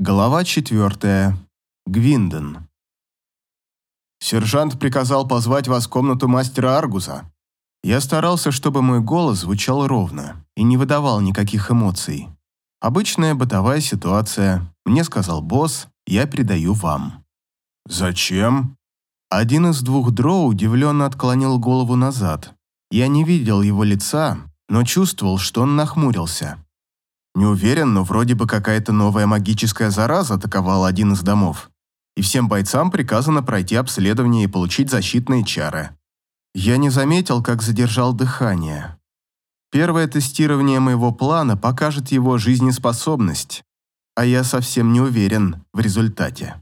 Глава четвертая. Гвинден. Сержант приказал позвать вас в комнату мастера Аргуса. Я старался, чтобы мой голос звучал ровно и не выдавал никаких эмоций. Обычная бытовая ситуация. Мне сказал босс, я передаю вам. Зачем? Один из двух дроу удивленно отклонил голову назад. Я не видел его лица, но чувствовал, что он нахмурился. Не уверен, но вроде бы какая-то новая магическая зараза атаковала один из домов. И всем бойцам приказано пройти обследование и получить защитные чары. Я не заметил, как задержал дыхание. Первое тестирование моего плана покажет его жизнеспособность, а я совсем не уверен в результате.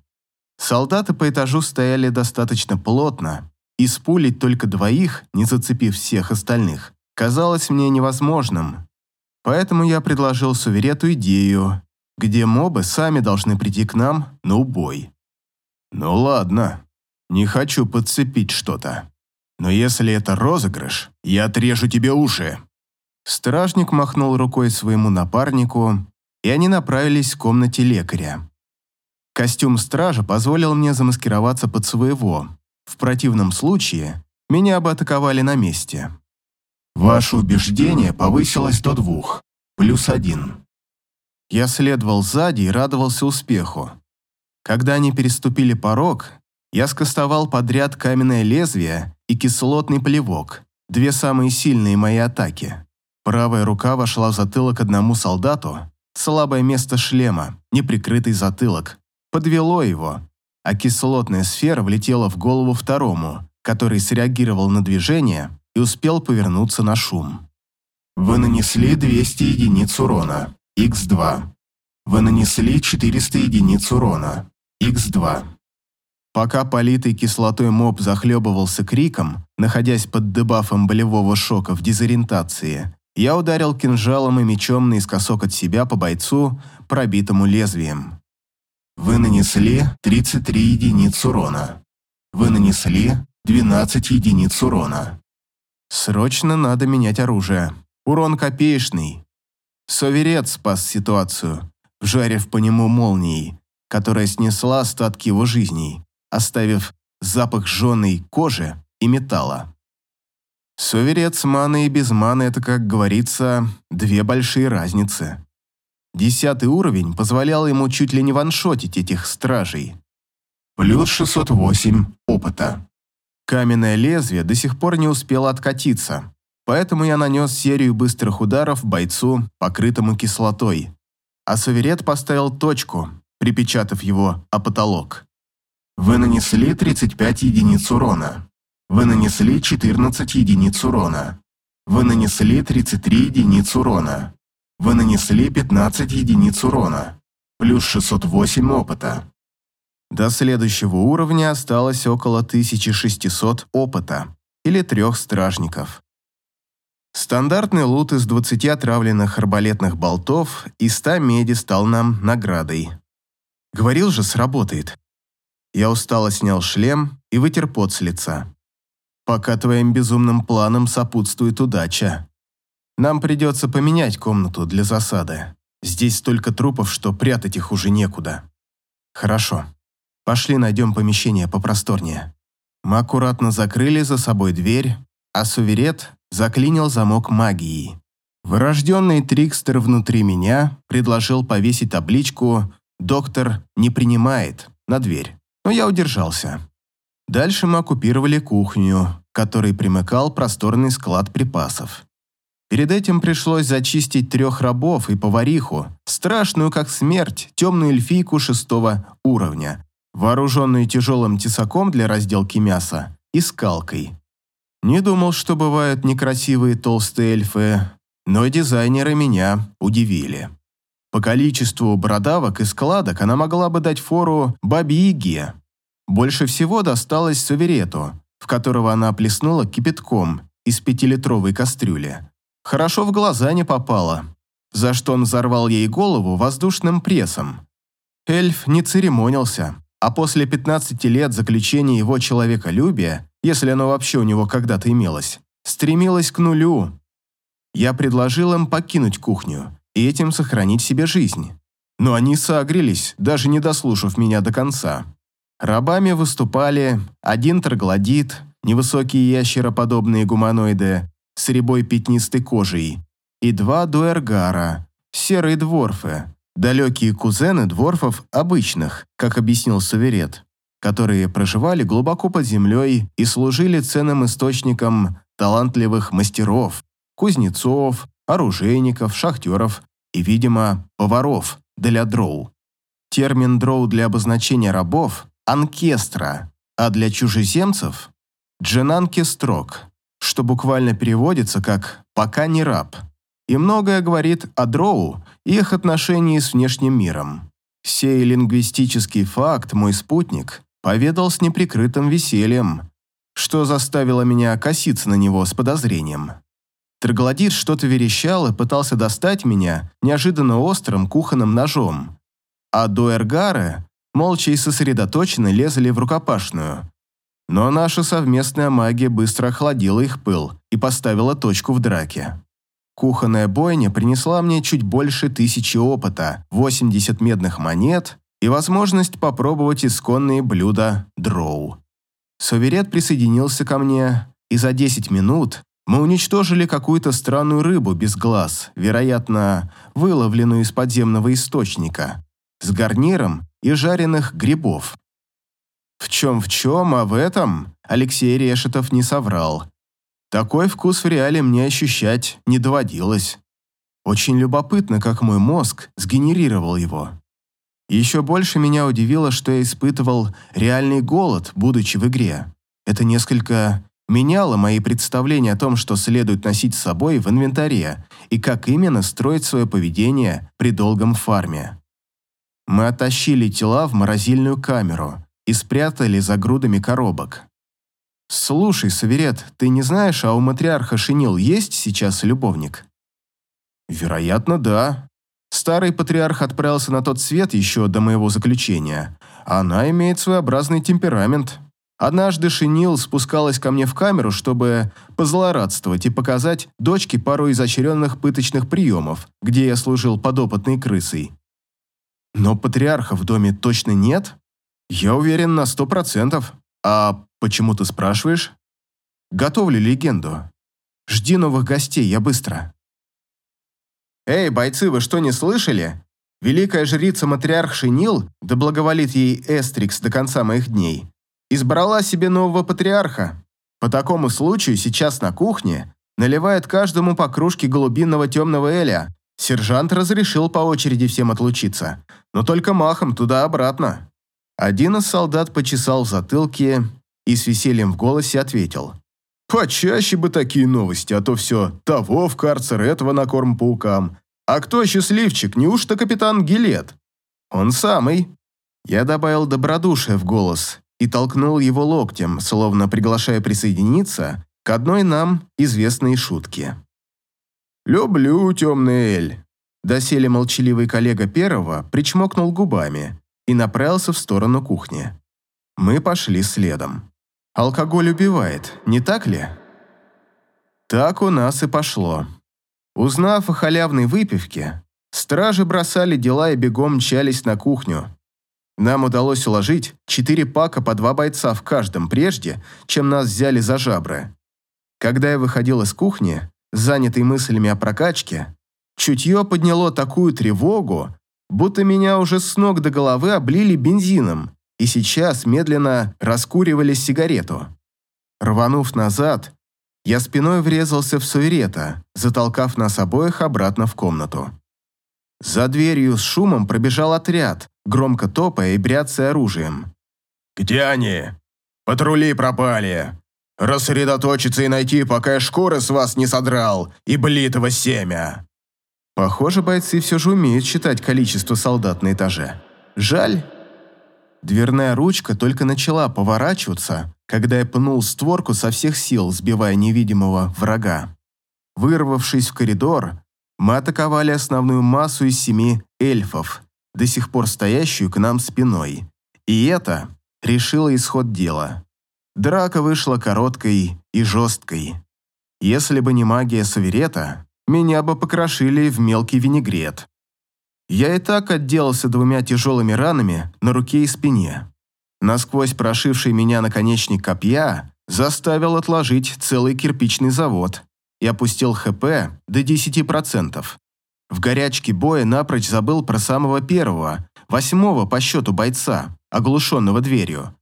Солдаты по этажу стояли достаточно плотно, и спулить только двоих, не зацепив всех остальных, казалось мне невозможным. Поэтому я предложил Суверету идею, где мобы сами должны прийти к нам на убой. Ну ладно, не хочу подцепить что-то. Но если это розыгрыш, я отрежу тебе уши. Стражник махнул рукой своему напарнику, и они направились к комнате лекаря. Костюм стража позволил мне замаскироваться под своего. В противном случае меня бы атаковали на месте. Ваше убеждение повысилось до двух, плюс один. Я следовал сзади и радовался успеху. Когда они переступили порог, я скостовал подряд каменное лезвие и кислотный плевок, две самые сильные мои атаки. Правая рука вошла в затылок одному солдату, слабое место шлема, неприкрытый затылок, подвело его, а кислотная сфера влетела в голову второму, который среагировал на движение и успел повернуться на шум. Вы нанесли 200 единиц урона, x2. Вы нанесли 400 единиц урона, x2. Пока политый кислотой моб захлебывался криком, находясь под дебафом болевого шока в дезориентации, я ударил кинжалом и мечом наискосок от себя по бойцу, пробитому лезвием. Вы нанесли 33 единиц урона. Вы нанесли 12 единиц урона. Срочно надо менять оружие. Урон копеечный. Соверет спас ситуацию, вжарив по нему молнией, которая снесла остатки его жизней, оставив запах жженой кожи и металла. Соверет с маной и без маны – это, как говорится, две большие разницы. Десятый уровень позволял ему чуть ли не ваншотить этих стражей. Плюс 608 опыта. Каменное лезвие до сих пор не успело откатиться, поэтому я нанес серию быстрых ударов бойцу, покрытому кислотой. А Саверет поставил точку, припечатав его о потолок. Вы нанесли 35 единиц урона. Вы нанесли 14 единиц урона. Вы нанесли 33 единиц урона. Вы нанесли 15 единиц урона. Плюс 608 опыта. До следующего уровня осталось около 1600 опыта или трех стражников. Стандартный лут из 20 отравленных арбалетных болтов и 100 меди стал нам наградой. Говорил же, сработает. Я устало снял шлем и вытер пот с лица. Пока твоим безумным планам сопутствует удача. Нам придется поменять комнату для засады. Здесь столько трупов, что прятать их уже некуда. Хорошо. Пошли найдем помещение попросторнее. Мы аккуратно закрыли за собой дверь, а суверет заклинил замок магией. Вырожденный трикстер внутри меня предложил повесить табличку «Доктор не принимает» на дверь, но я удержался. Дальше мы оккупировали кухню, которой примыкал просторный склад припасов. Перед этим пришлось зачистить трех рабов и повариху, страшную как смерть, темную эльфийку шестого уровня, вооруженную тяжелым тесаком для разделки мяса и скалкой. Не думал, что бывают некрасивые толстые эльфы, но дизайнеры меня удивили. По количеству бородавок и складок она могла бы дать фору Бабе-Яге. Больше всего досталось Суверету, в которого она плеснула кипятком из пятилитровой кастрюли. Хорошо в глаза не попала, за что он взорвал ей голову воздушным прессом. Эльф не церемонился, а после 15 лет заключения его человеколюбия, если оно вообще у него когда-то имелось, стремилось к нулю. Я предложил им покинуть кухню и этим сохранить себе жизнь. но они согрелись, даже не дослушав меня до конца. Рабами выступали один троглодит, невысокие ящероподобные гуманоиды с рябой пятнистой кожей, и два дуэргара, серые дворфы, далекие кузены дворфов обычных, как объяснил Суверет, которые проживали глубоко под землей и служили ценным источником талантливых мастеров, кузнецов, оружейников, шахтеров и, видимо, поваров для дроу. Термин дроу для обозначения рабов – анкестра, а для чужеземцев – дженанкестрок, что буквально переводится как «пока не раб», и многое говорит о дроу и их отношении с внешним миром. Сей лингвистический факт мой спутник поведал с неприкрытым весельем, что заставило меня коситься на него с подозрением. Троглодит что-то верещал и пытался достать меня неожиданно острым кухонным ножом, а дуэргары молча и сосредоточенно лезли в рукопашную. Но наша совместная магия быстро охладила их пыл и поставила точку в драке. Кухонная бойня принесла мне чуть больше тысячи опыта, 80 медных монет и возможность попробовать исконные блюда дроу. Суверет присоединился ко мне, и за 10 минут мы уничтожили какую-то странную рыбу без глаз, вероятно, выловленную из подземного источника, с гарниром и жареных грибов. В чем в чем, а в этом Алексей Решетов не соврал. Такой вкус в реале мне ощущать не доводилось. Очень любопытно, как мой мозг сгенерировал его. Еще больше меня удивило, что я испытывал реальный голод, будучи в игре. Это несколько меняло мои представления о том, что следует носить с собой в инвентаре и как именно строить свое поведение при долгом фарме. Мы оттащили тела в морозильную камеру и спрятали за грудами коробок. «Слушай, Саверет, ты не знаешь, а у матриарха Шинил есть сейчас любовник?» «Вероятно, да», Старый патриарх отправился на тот свет еще до моего заключения. Она имеет своеобразный темперамент. Однажды Шинил спускалась ко мне в камеру, чтобы позлорадствовать и показать дочке пару изощренных пыточных приемов, где я служил подопытной крысой. Но патриарха в доме точно нет? Я уверен на сто процентов. А почему ты спрашиваешь? Готовлю легенду. Жди новых гостей, я быстро. «Эй, бойцы, вы что, не слышали? Великая жрица-матриарх Шинил, да благоволит ей Эстрикс до конца моих дней, избрала себе нового патриарха. По такому случаю сейчас на кухне наливает каждому по кружке голубинного темного эля. Сержант разрешил по очереди всем отлучиться, но только махом туда-обратно». Один из солдат почесал в затылке и с весельем в голосе ответил – Почаще бы такие новости, а то все того в карцер, этого на корм паукам. А кто счастливчик, неужто капитан Гилет? Он самый. Я добавил добродушие в голос и толкнул его локтем, словно приглашая присоединиться к одной нам известной шутке. «Люблю темный эль», – доселе молчаливый коллега первого причмокнул губами и направился в сторону кухни. Мы пошли следом. Алкоголь убивает, не так ли? Так у нас и пошло. Узнав о халявной выпивке, стражи бросали дела и бегом мчались на кухню. Нам удалось уложить четыре пака по два бойца в каждом прежде, чем нас взяли за жабры. Когда я выходил из кухни, занятый мыслями о прокачке, чутье подняло такую тревогу, будто меня уже с ног до головы облили бензином, и сейчас медленно раскуривали сигарету. Рванув назад, я спиной врезался в суверета, затолкав нас обоих обратно в комнату. За дверью с шумом пробежал отряд, громко топая и бряцая оружием. «Где они? Патрули пропали. Рассредоточиться и найти, пока я шкуры с вас не содрал и блитого семя». Похоже, бойцы все же умеют считать количество солдат на этаже. Жаль, Дверная ручка только начала поворачиваться, когда я пнул створку со всех сил, сбивая невидимого врага. Вырвавшись в коридор, мы атаковали основную массу из семи эльфов, до сих пор стоящую к нам спиной. И это решило исход дела. Драка вышла короткой и жесткой. Если бы не магия Саверета, меня бы покрошили в мелкий винегрет. Я и так отделался двумя тяжелыми ранами на руке и спине. Насквозь прошивший меня наконечник копья заставил отложить целый кирпичный завод и опустил ХП до 10%. В горячке боя напрочь забыл про самого первого, восьмого по счету бойца, оглушенного дверью.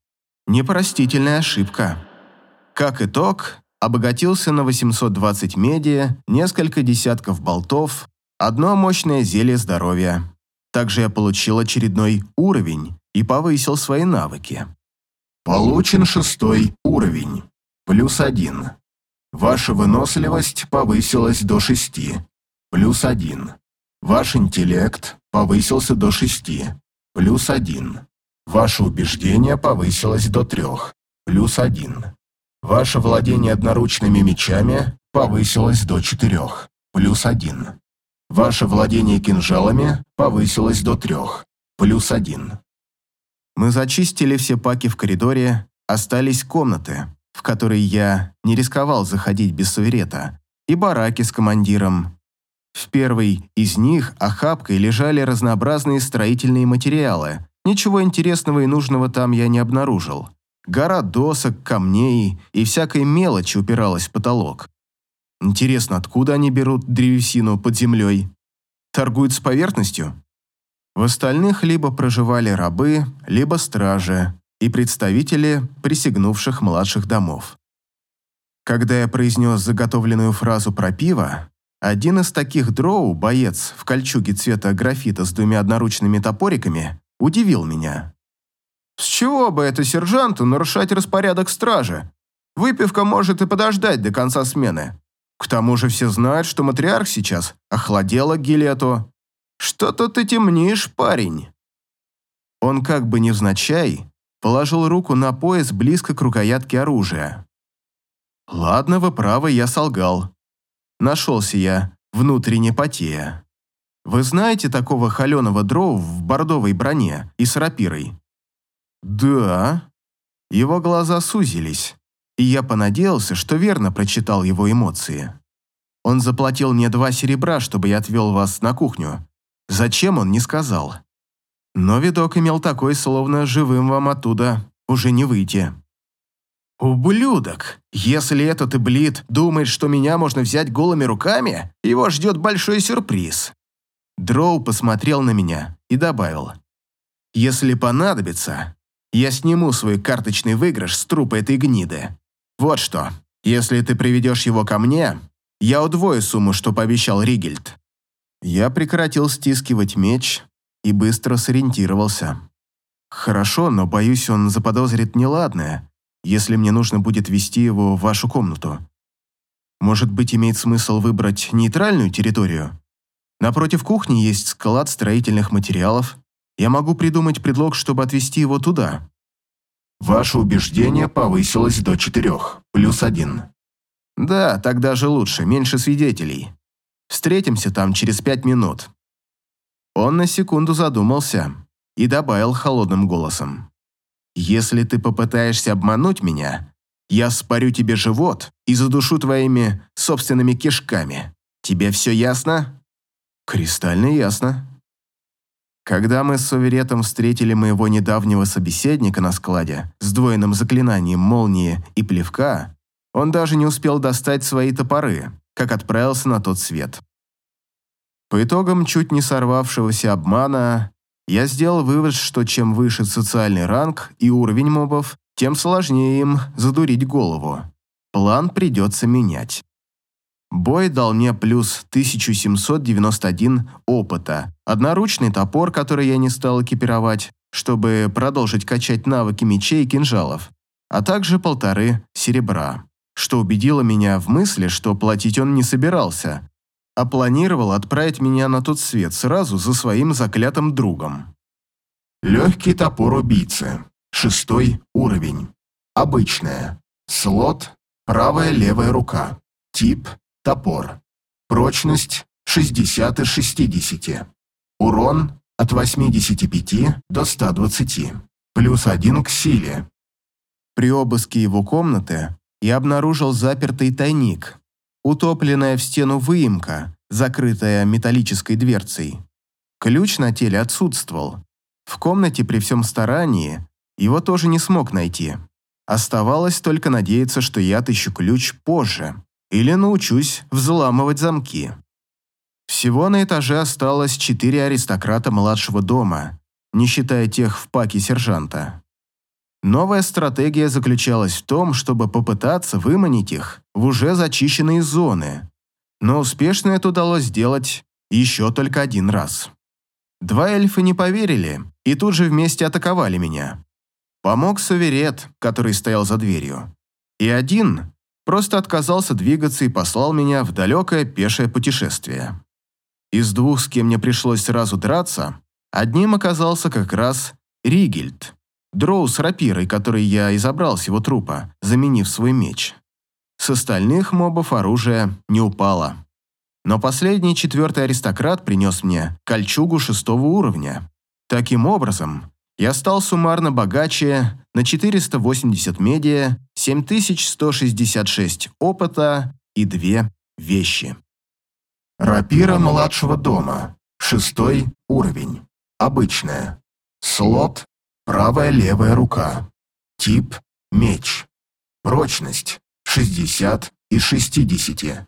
Непростительная ошибка. Как итог, обогатился на 820 меди, несколько десятков болтов, одно мощное зелье здоровья. Также я получил очередной уровень и повысил свои навыки. Получен шестой уровень. Плюс один. Ваша выносливость повысилась до шести. Плюс один. Ваш интеллект повысился до шести. Плюс один. Ваше убеждение повысилось до трех. Плюс один. Ваше владение одноручными мечами повысилось до четырех. Плюс один. Ваше владение кинжалами повысилось до трех. Плюс один. Мы зачистили все паки в коридоре, остались комнаты, в которые я не рисковал заходить без суверета, и бараки с командиром. В первой из них охапкой лежали разнообразные строительные материалы. Ничего интересного и нужного там я не обнаружил. Гора досок, камней и всякой мелочи упиралась в потолок. Интересно, откуда они берут древесину под землей? Торгуют с поверхностью? В остальных либо проживали рабы, либо стражи и представители присягнувших младших домов. Когда я произнес заготовленную фразу про пиво, один из таких дроу, боец в кольчуге цвета графита с двумя одноручными топориками, удивил меня. «С чего бы это сержанту нарушать распорядок стражи? Выпивка может и подождать до конца смены. К тому же все знают, что матриарх сейчас охладела Гилету. Что-то ты темнишь, парень». Он как бы невзначай положил руку на пояс близко к рукоятке оружия. «Ладно, вы правы, я солгал. Нашелся я, внутренне потея. Вы знаете такого холеного дроу в бордовой броне и с рапирой?» «Да». Его глаза сузились, и я понадеялся, что верно прочитал его эмоции. Он заплатил мне два серебра, чтобы я отвел вас на кухню. Зачем он, не сказал. Но видок имел такой, словно живым вам оттуда уже не выйти. «Ублюдок! Если этот иблит думает, что меня можно взять голыми руками, его ждет большой сюрприз». Дроу посмотрел на меня и добавил. «Если понадобится, я сниму свой карточный выигрыш с трупа этой гниды. Вот что, если ты приведешь его ко мне, я удвою сумму, что пообещал Ригельд». Я прекратил стискивать меч и быстро сориентировался. «Хорошо, но, боюсь, он заподозрит неладное, если мне нужно будет вести его в вашу комнату. Может быть, имеет смысл выбрать нейтральную территорию? Напротив кухни есть склад строительных материалов. Я могу придумать предлог, чтобы отвезти его туда». Ваше убеждение повысилось до четырех, плюс один. «Да, так даже лучше, меньше свидетелей. Встретимся там через пять минут». Он на секунду задумался и добавил холодным голосом. «Если ты попытаешься обмануть меня, я спарю тебе живот и задушу твоими собственными кишками. Тебе все ясно?» «Кристально ясно». Когда мы с Суверетом встретили моего недавнего собеседника на складе с двойным заклинанием молнии и плевка, он даже не успел достать свои топоры, как отправился на тот свет. По итогам чуть не сорвавшегося обмана, я сделал вывод, что чем выше социальный ранг и уровень мобов, тем сложнее им задурить голову. План придется менять. Бой дал мне плюс 1791 опыта, одноручный топор, который я не стал экипировать, чтобы продолжить качать навыки мечей и кинжалов, а также полторы серебра что убедило меня в мысли, что платить он не собирался, а планировал отправить меня на тот свет сразу за своим заклятым другом. Легкий топор убийцы. Шестой уровень. Обычная. Слот. Правая-левая рука. Тип. Топор. Прочность 60 из 60. Урон от 85 до 120. Плюс один к силе. При обыске его комнаты я обнаружил запертый тайник, утопленная в стену выемка, закрытая металлической дверцей. Ключ на теле отсутствовал. В комнате при всем старании его тоже не смог найти. Оставалось только надеяться, что я отыщу ключ позже или научусь взламывать замки. Всего на этаже осталось четыре аристократа младшего дома, не считая тех в паке сержанта. Новая стратегия заключалась в том, чтобы попытаться выманить их в уже зачищенные зоны, но успешно это удалось сделать еще только один раз. Два эльфа не поверили и тут же вместе атаковали меня. Помог Саверет, который стоял за дверью. И один просто отказался двигаться и послал меня в далекое пешее путешествие. Из двух, с кем мне пришлось сразу драться, одним оказался как раз Ригельд, дроу с рапирой, который я и с его трупа, заменив свой меч. С остальных мобов оружие не упало. Но последний четвертый аристократ принес мне кольчугу шестого уровня. Таким образом, я стал суммарно богаче на 480 медиа, 7166 опыта и две вещи. Рапира младшего дома. Шестой уровень. Обычная. Слот. Правая левая рука. Тип. Меч. Прочность. 60 из 60.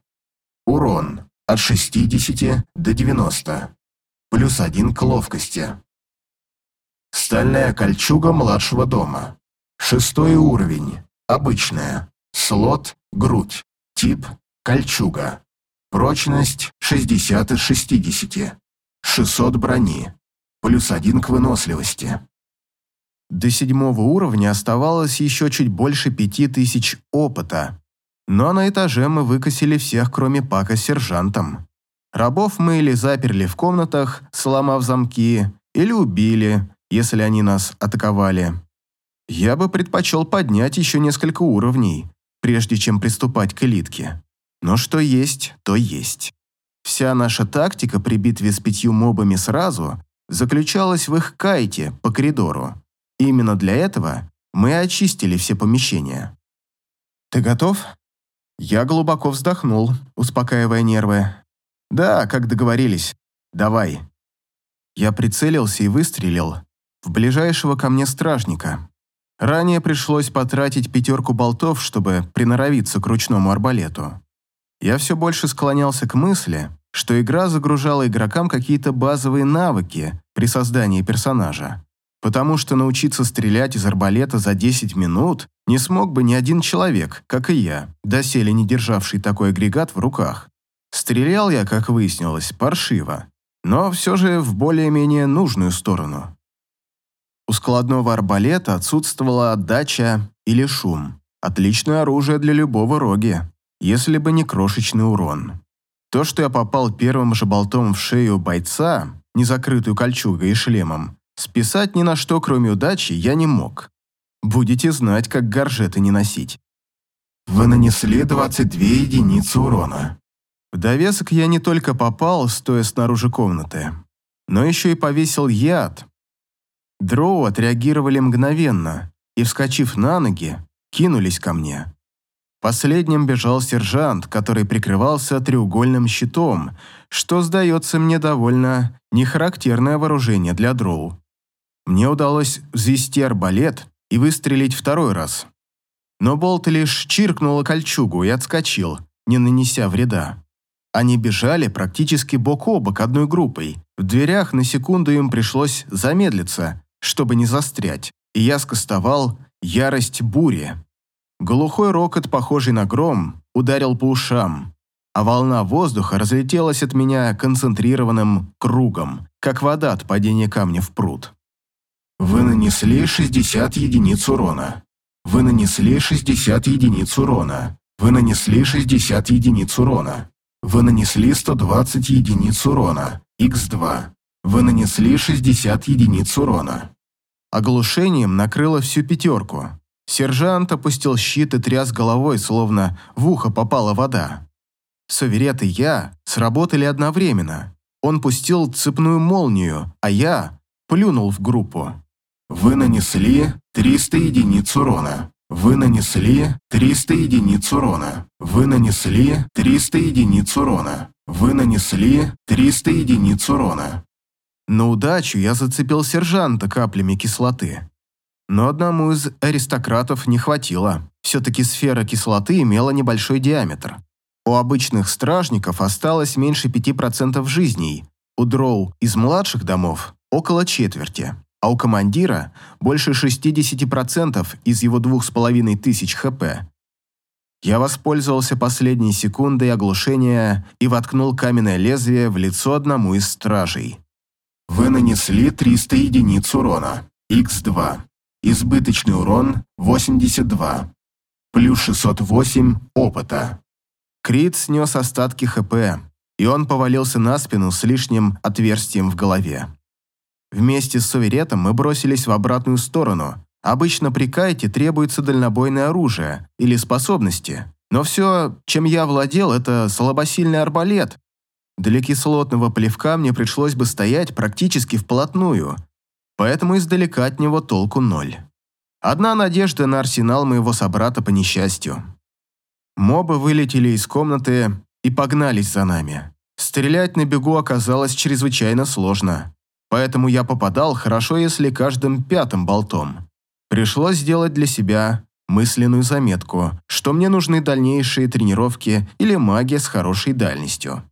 Урон. От 60 до 90. Плюс один к ловкости. Стальная кольчуга младшего дома. Шестой уровень. Обычная. Слот, грудь. Тип, кольчуга. Прочность 60 из 60. 600 брони. Плюс один к выносливости. До седьмого уровня оставалось еще чуть больше пяти тысяч опыта. Но на этаже мы выкосили всех, кроме Пака с сержантом. Рабов мы или заперли в комнатах, сломав замки, или убили, если они нас атаковали. Я бы предпочел поднять еще несколько уровней, прежде чем приступать к элитке. Но что есть, то есть. Вся наша тактика при битве с пятью мобами сразу заключалась в их кайте по коридору. именно для этого мы очистили все помещения. «Ты готов?» Я глубоко вздохнул, успокаивая нервы. «Да, как договорились. Давай». Я прицелился и выстрелил, в ближайшего ко мне стражника. Ранее пришлось потратить пятерку болтов, чтобы приноровиться к ручному арбалету. Я все больше склонялся к мысли, что игра загружала игрокам какие-то базовые навыки при создании персонажа, потому что научиться стрелять из арбалета за 10 минут не смог бы ни один человек, как и я, доселе не державший такой агрегат в руках. Стрелял я, как выяснилось, паршиво, но все же в более-менее нужную сторону. У складного арбалета отсутствовала отдача или шум. Отличное оружие для любого роги, если бы не крошечный урон. То, что я попал первым же болтом в шею бойца, не закрытую кольчугой и шлемом, списать ни на что, кроме удачи, я не мог. Будете знать, как горжеты не носить. Вы нанесли 22 единицы урона. В довесок я не только попал, стоя снаружи комнаты, но еще и повесил яд, Дроу отреагировали мгновенно и, вскочив на ноги, кинулись ко мне. Последним бежал сержант, который прикрывался треугольным щитом, что, сдается мне, довольно нехарактерное вооружение для дроу. Мне удалось взвести арбалет и выстрелить второй раз. Но болт лишь чиркнула кольчугу и отскочил, не нанеся вреда. Они бежали практически бок о бок одной группой. В дверях на секунду им пришлось замедлиться, чтобы не застрять, и я скостовал ярость бури. Глухой рокот, похожий на гром, ударил по ушам, а волна воздуха разлетелась от меня концентрированным кругом, как вода от падения камня в пруд. Вы нанесли 60 единиц урона. Вы нанесли 60 единиц урона. Вы нанесли 60 единиц урона. Вы нанесли 120 единиц урона. Х2. Вы нанесли 60 единиц урона. Оглушением накрыло всю пятерку. Сержант опустил щит и тряс головой, словно в ухо попала вода. Саверет и я сработали одновременно. Он пустил цепную молнию, а я плюнул в группу. Вы нанесли 300 единиц урона. Вы нанесли 300 единиц урона. Вы нанесли 300 единиц урона. Вы нанесли 300 единиц урона. На удачу я зацепил сержанта каплями кислоты. Но одному из аристократов не хватило. Все-таки сфера кислоты имела небольшой диаметр. У обычных стражников осталось меньше 5% жизней, у дроу из младших домов около четверти, а у командира больше 60% из его двух с половиной тысяч хп. Я воспользовался последней секундой оглушения и воткнул каменное лезвие в лицо одному из стражей. Вы нанесли 300 единиц урона. Х2. Избыточный урон 82. Плюс 608 опыта. Крит снес остатки ХП, и он повалился на спину с лишним отверстием в голове. Вместе с Суверетом мы бросились в обратную сторону. Обычно при кайте требуется дальнобойное оружие или способности, но все, чем я владел, это слабосильный арбалет. Для кислотного плевка мне пришлось бы стоять практически вплотную, поэтому издалека от него толку ноль. Одна надежда на арсенал моего собрата по несчастью. Мобы вылетели из комнаты и погнались за нами. Стрелять на бегу оказалось чрезвычайно сложно, поэтому я попадал хорошо, если каждым пятым болтом. Пришлось сделать для себя мысленную заметку, что мне нужны дальнейшие тренировки или магия с хорошей дальностью.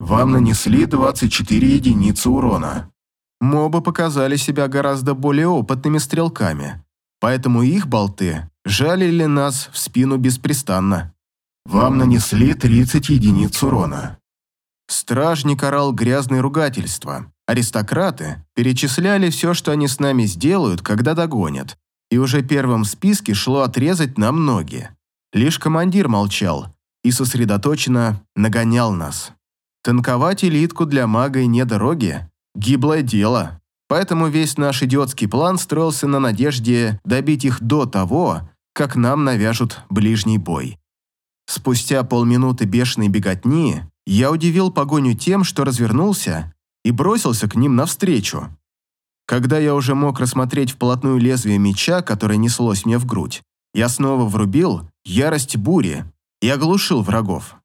Вам нанесли 24 единицы урона. Мобы показали себя гораздо более опытными стрелками, поэтому их болты жалили нас в спину беспрестанно. Вам нанесли 30 единиц урона. Стражник орал грязные ругательства. Аристократы перечисляли все, что они с нами сделают, когда догонят. И уже первым в списке шло отрезать нам ноги. Лишь командир молчал и сосредоточенно нагонял нас. Танковать элитку для мага и не дороги – гиблое дело. Поэтому весь наш идиотский план строился на надежде добить их до того, как нам навяжут ближний бой. Спустя полминуты бешеной беготни я удивил погоню тем, что развернулся и бросился к ним навстречу. Когда я уже мог рассмотреть вплотную лезвие меча, которое неслось мне в грудь, я снова врубил ярость бури и оглушил врагов.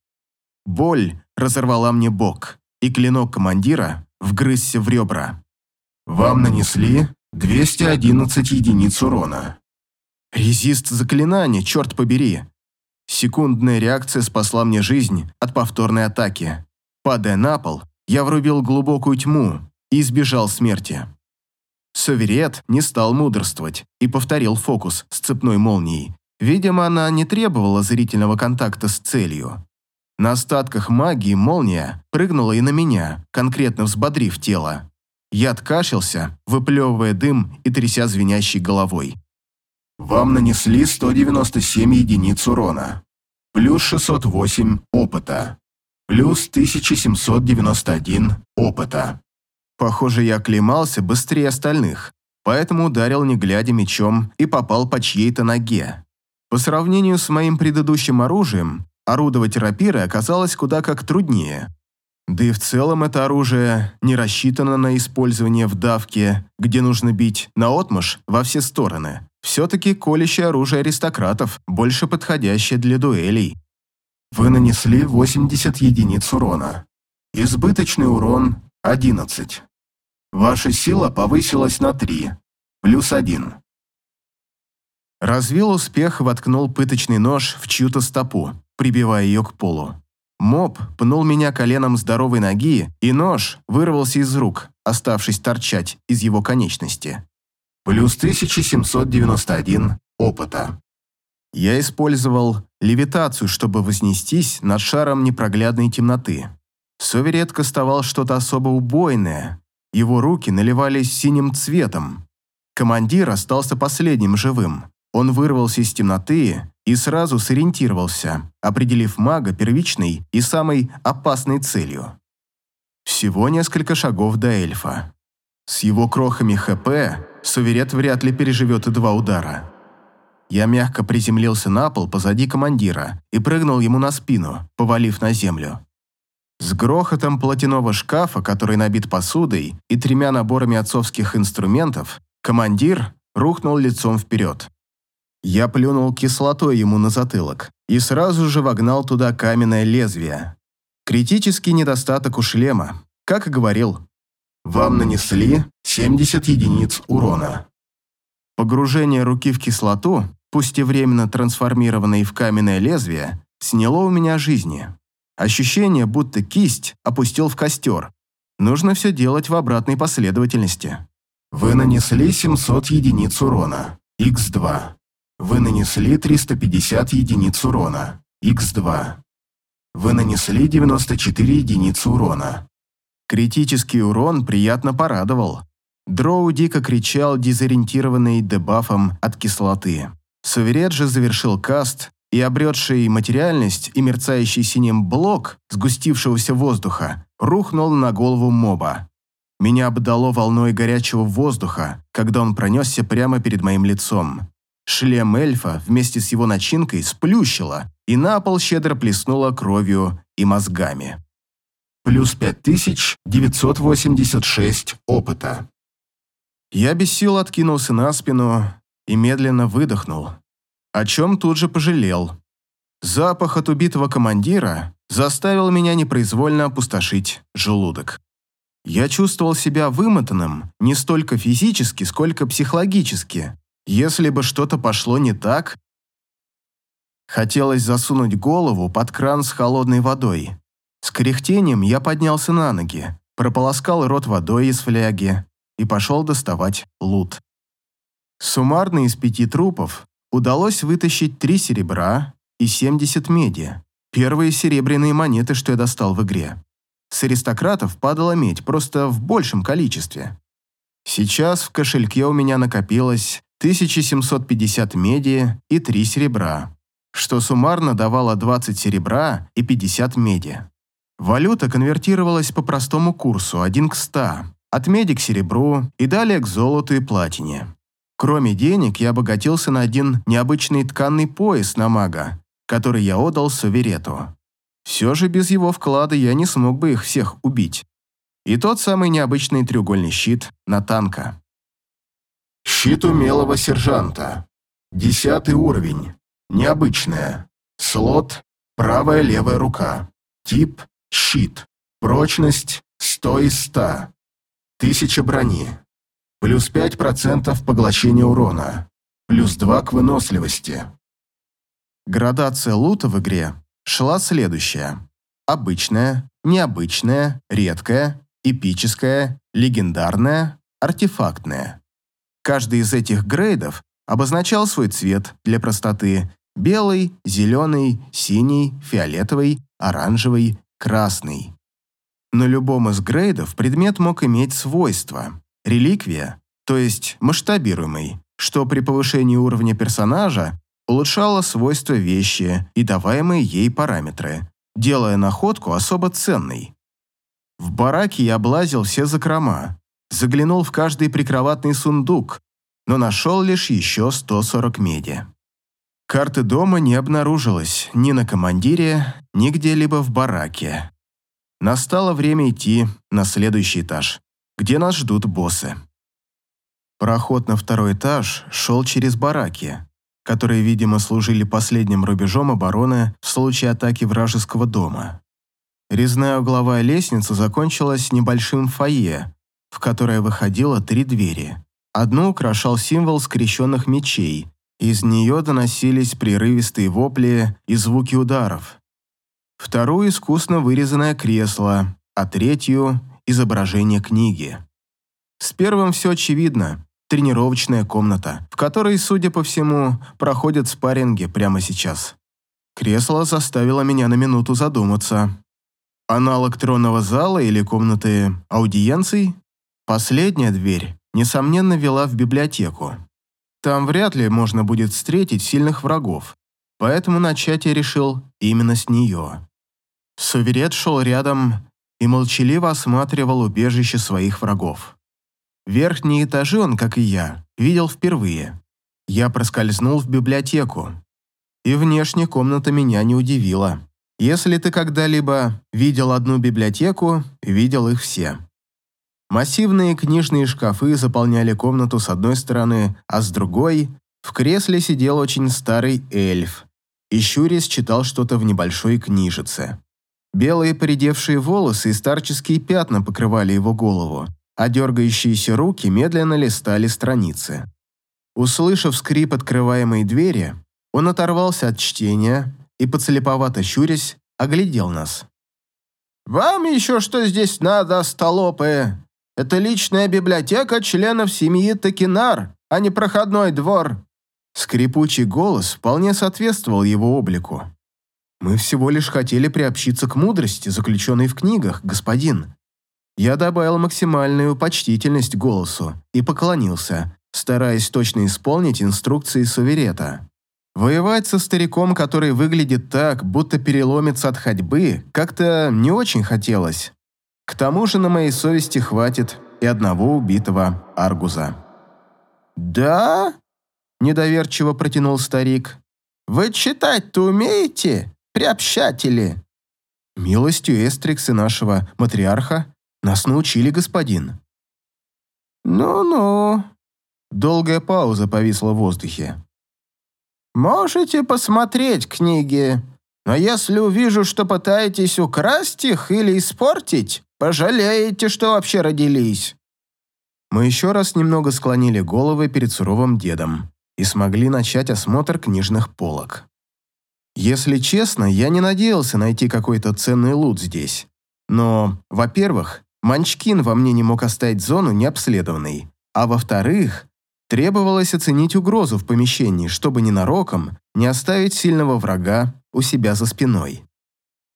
Боль разорвала мне бок, и клинок командира вгрызся в ребра. Вам нанесли 211 единиц урона. Резист заклинания, черт побери. Секундная реакция спасла мне жизнь от повторной атаки. Падая на пол, я врубил глубокую тьму и избежал смерти. Соверет не стал мудрствовать и повторил фокус с цепной молнией. Видимо, она не требовала зрительного контакта с целью. На остатках магии молния прыгнула и на меня, конкретно взбодрив тело. Я откашлялся, выплевывая дым и тряся звенящей головой. Вам нанесли 197 единиц урона. Плюс 608 опыта. Плюс 1791 опыта. Похоже, я оклемался быстрее остальных, поэтому ударил не глядя мечом и попал по чьей-то ноге. По сравнению с моим предыдущим оружием, орудовать рапирой оказалось куда как труднее. Да и в целом это оружие не рассчитано на использование в давке, где нужно бить наотмашь во все стороны. Все-таки колющее оружие аристократов, больше подходящее для дуэлей. Вы нанесли 80 единиц урона. Избыточный урон 11. Ваша сила повысилась на 3, плюс 1. Развил успех воткнул пыточный нож в чью-то стопу, прибивая ее к полу. Моб пнул меня коленом здоровой ноги, и нож вырвался из рук, оставшись торчать из его конечности. Плюс 1791 опыта. Я использовал левитацию, чтобы вознестись над шаром непроглядной темноты. Соверет кастовал что-то особо убойное. Его руки наливались синим цветом. Командир остался последним живым. Он вырвался из темноты и сразу сориентировался, определив мага первичной и самой опасной целью. Всего несколько шагов до эльфа. С его крохами ХП Суверет вряд ли переживет и два удара. Я мягко приземлился на пол позади командира и прыгнул ему на спину, повалив на землю. С грохотом платяного шкафа, который набит посудой и тремя наборами отцовских инструментов, командир рухнул лицом вперед. Я плюнул кислотой ему на затылок и сразу же вогнал туда каменное лезвие. Критический недостаток у шлема, как и говорил. Вам нанесли 70 единиц урона. Погружение руки в кислоту, пусть и временно трансформированной в каменное лезвие, сняло у меня жизни. Ощущение, будто кисть опустил в костер. Нужно все делать в обратной последовательности. Вы нанесли 700 единиц урона. Х2. Вы нанесли 350 единиц урона. Х2. Вы нанесли 94 единицы урона. Критический урон приятно порадовал. Дроу дико кричал, дезориентированный дебафом от кислоты. Суверет же завершил каст, и обретший материальность и мерцающий синим блок сгустившегося воздуха рухнул на голову моба. Меня обдало волной горячего воздуха, когда он пронесся прямо перед моим лицом. Шлем эльфа вместе с его начинкой сплющило, и на пол щедро плеснуло кровью и мозгами. Плюс 5986 опыта. Я без сил откинулся на спину и медленно выдохнул, о чем тут же пожалел. Запах от убитого командира заставил меня непроизвольно опустошить желудок. Я чувствовал себя вымотанным не столько физически, сколько психологически. Если бы что-то пошло не так... Хотелось засунуть голову под кран с холодной водой. С кряхтением я поднялся на ноги, прополоскал рот водой из фляги и пошел доставать лут. Суммарно из пяти трупов удалось вытащить три серебра и 70 меди. Первые серебряные монеты, что я достал в игре. С аристократов падала медь, просто в большем количестве. Сейчас в кошельке у меня накопилось 1750 меди и 3 серебра, что суммарно давало 20 серебра и 50 меди. Валюта конвертировалась по простому курсу 1 к 100, от меди к серебру и далее к золоту и платине. Кроме денег, я обогатился на один необычный тканный пояс на мага, который я отдал Суверету. Все же без его вклада я не смог бы их всех убить. И тот самый необычный треугольный щит на танка. Щит умелого сержанта. Десятый уровень. Необычная. Слот – правая-левая рука. Тип – щит. Прочность – 100 из 100. Тысяча брони. Плюс 5% поглощения урона. Плюс 2 к выносливости. Градация лута в игре шла следующая. Обычная, необычная, редкая, эпическая, легендарная, артефактная. Каждый из этих грейдов обозначал свой цвет для простоты – белый, зеленый, синий, фиолетовый, оранжевый, красный. На любом из грейдов предмет мог иметь свойства. Реликвия, то есть масштабируемый, что при повышении уровня персонажа улучшало свойства вещи и даваемые ей параметры, делая находку особо ценной. В бараке я облазил все закрома, заглянул в каждый прикроватный сундук, но нашел лишь еще 140 меди. Карты дома не обнаружилось ни на командире, ни где-либо в бараке. Настало время идти на следующий этаж, где нас ждут боссы. Проход на второй этаж шел через бараки, которые, видимо, служили последним рубежом обороны в случае атаки вражеского дома. Резная угловая лестница закончилась небольшим фойе, в которое выходило три двери. Одну украшал символ скрещенных мечей, из нее доносились прерывистые вопли и звуки ударов. Вторую – искусно вырезанное кресло, а третью – изображение книги. С первым все очевидно тренировочная комната, в которой, судя по всему, проходят спарринги прямо сейчас. Кресло заставило меня на минуту задуматься. Аналог тронного зала или комнаты аудиенций? Последняя дверь, несомненно, вела в библиотеку. Там вряд ли можно будет встретить сильных врагов, поэтому начать я решил именно с нее. Суверет шел рядом и молчаливо осматривал убежище своих врагов. Верхние этажи он, как и я, видел впервые. Я проскользнул в библиотеку. И внешне комната меня не удивила. Если ты когда-либо видел одну библиотеку, видел их все. Массивные книжные шкафы заполняли комнату с одной стороны, а с другой в кресле сидел очень старый эльф и щурясь читал что-то в небольшой книжице. Белые поредевшие волосы и старческие пятна покрывали его голову, а дергающиеся руки медленно листали страницы. Услышав скрип открываемой двери, он оторвался от чтения и, подслеповато щурясь, оглядел нас. «Вам еще что здесь надо, столопы? Это личная библиотека членов семьи Токинар, а не проходной двор». Скрипучий голос вполне соответствовал его облику. «Мы всего лишь хотели приобщиться к мудрости, заключенной в книгах, господин». Я добавил максимальную почтительность голосу и поклонился, стараясь точно исполнить инструкции суверета. Воевать со стариком, который выглядит так, будто переломится от ходьбы, как-то не очень хотелось. К тому же на моей совести хватит и одного убитого Аргуза. «Да?» – недоверчиво протянул старик. «Вы читать-то умеете, приобщатели?» «Милостью Эстрикс нашего матриарха нас научили, господин». «Ну-ну». Долгая пауза повисла в воздухе. Можете посмотреть книги, но если увижу, что пытаетесь украсть их или испортить, пожалеете, что вообще родились». Мы еще раз немного склонили головы перед суровым дедом и смогли начать осмотр книжных полок. Если честно, я не надеялся найти какой-то ценный лут здесь. Но, во-первых, Манчкин во мне не мог оставить зону необследованной, а во-вторых, Требовалось оценить угрозу в помещении, чтобы ненароком не оставить сильного врага у себя за спиной.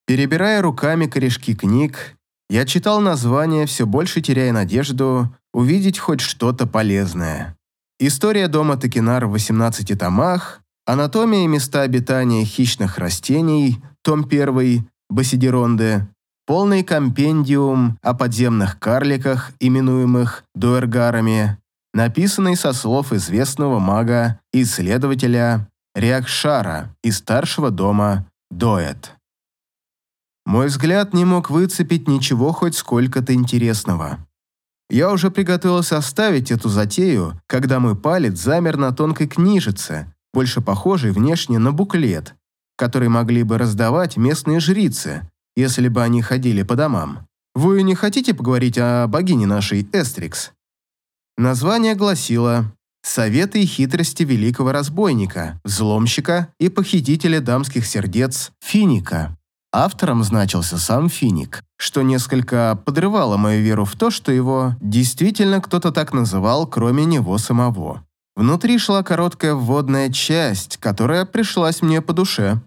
Перебирая руками корешки книг, я читал названия, все больше теряя надежду увидеть хоть что-то полезное. История дома Токинар в 18 томах, анатомия и места обитания хищных растений, том 1, Басидеронде, полный компендиум о подземных карликах, именуемых дуэргарами, написанный со слов известного мага и исследователя Реакшара из старшего дома Доэт. Мой взгляд не мог выцепить ничего хоть сколько-то интересного. Я уже приготовился оставить эту затею, когда мой палец замер на тонкой книжице, больше похожей внешне на буклет, который могли бы раздавать местные жрицы, если бы они ходили по домам. Вы не хотите поговорить о богине нашей Эстрикс? Название гласило «Советы и хитрости великого разбойника, взломщика и похитителя дамских сердец Финика». Автором значился сам Финик, что несколько подрывало мою веру в то, что его действительно кто-то так называл, кроме него самого. Внутри шла короткая вводная часть, которая пришлась мне по душе.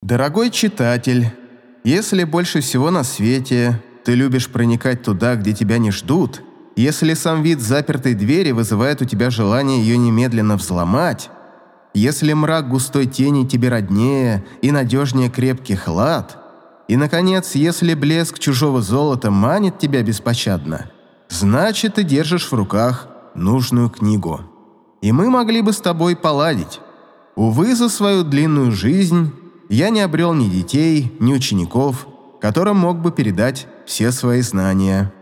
«Дорогой читатель, если больше всего на свете ты любишь проникать туда, где тебя не ждут», если сам вид запертой двери вызывает у тебя желание ее немедленно взломать, если мрак густой тени тебе роднее и надежнее крепкий хлад, и, наконец, если блеск чужого золота манит тебя беспощадно, значит, ты держишь в руках нужную книгу. И мы могли бы с тобой поладить. Увы, за свою длинную жизнь я не обрел ни детей, ни учеников, которым мог бы передать все свои знания.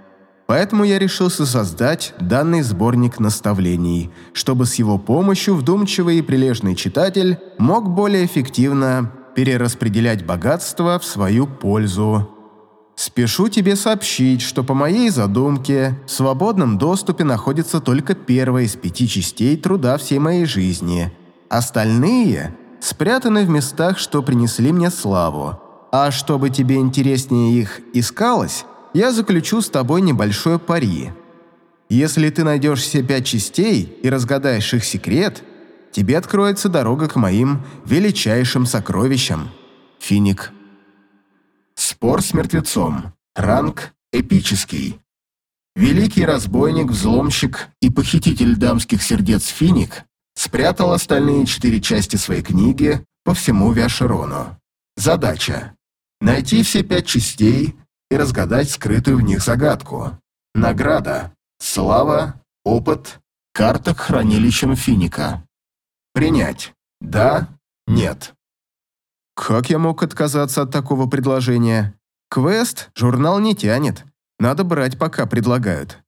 Поэтому я решился создать данный сборник наставлений, чтобы с его помощью вдумчивый и прилежный читатель мог более эффективно перераспределять богатство в свою пользу. Спешу тебе сообщить, что по моей задумке в свободном доступе находится только первая из пяти частей труда всей моей жизни. Остальные спрятаны в местах, что принесли мне славу. А чтобы тебе интереснее их искалось, я заключу с тобой небольшое пари. Если ты найдешь все пять частей и разгадаешь их секрет, тебе откроется дорога к моим величайшим сокровищам. Финик. Спор с мертвецом. Ранг эпический. Великий разбойник, взломщик и похититель дамских сердец Финик спрятал остальные четыре части своей книги по всему Виашерону. Задача – найти все пять частей и разгадать скрытую в них загадку. Награда. Слава, опыт, карта к хранилищам Финика. Принять. Да, нет. Как я мог отказаться от такого предложения? Квест журнал не тянет. Надо брать, пока предлагают.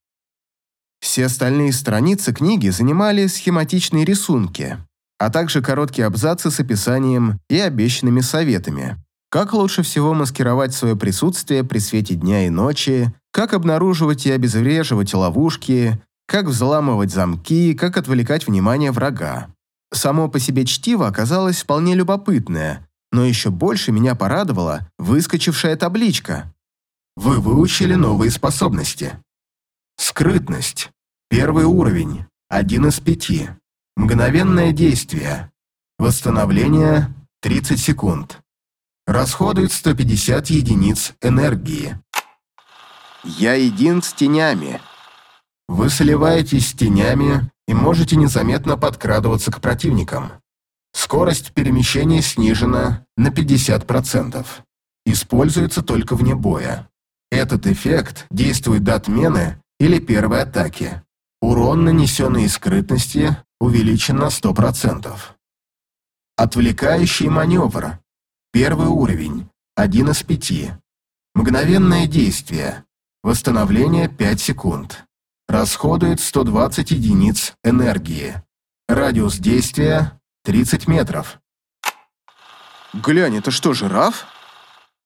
Все остальные страницы книги занимали схематичные рисунки, а также короткие абзацы с описанием и обещанными советами. Как лучше всего маскировать свое присутствие при свете дня и ночи, как обнаруживать и обезвреживать ловушки, как взламывать замки, как отвлекать внимание врага. Само по себе чтиво оказалось вполне любопытное, но еще больше меня порадовала выскочившая табличка. Вы выучили новые способности. Скрытность. Первый уровень. Один из пяти. Мгновенное действие. Восстановление 30 секунд. Расходует 150 единиц энергии. Я един с тенями. Вы сливаетесь с тенями и можете незаметно подкрадываться к противникам. Скорость перемещения снижена на 50%. Используется только вне боя. Этот эффект действует до отмены или первой атаки. Урон, нанесенный из скрытности, увеличен на 100%. Отвлекающий маневр. Первый уровень. Один из пяти. Мгновенное действие. Восстановление 5 секунд. Расходует 120 единиц энергии. Радиус действия 30 метров. Глянь, это что, жираф?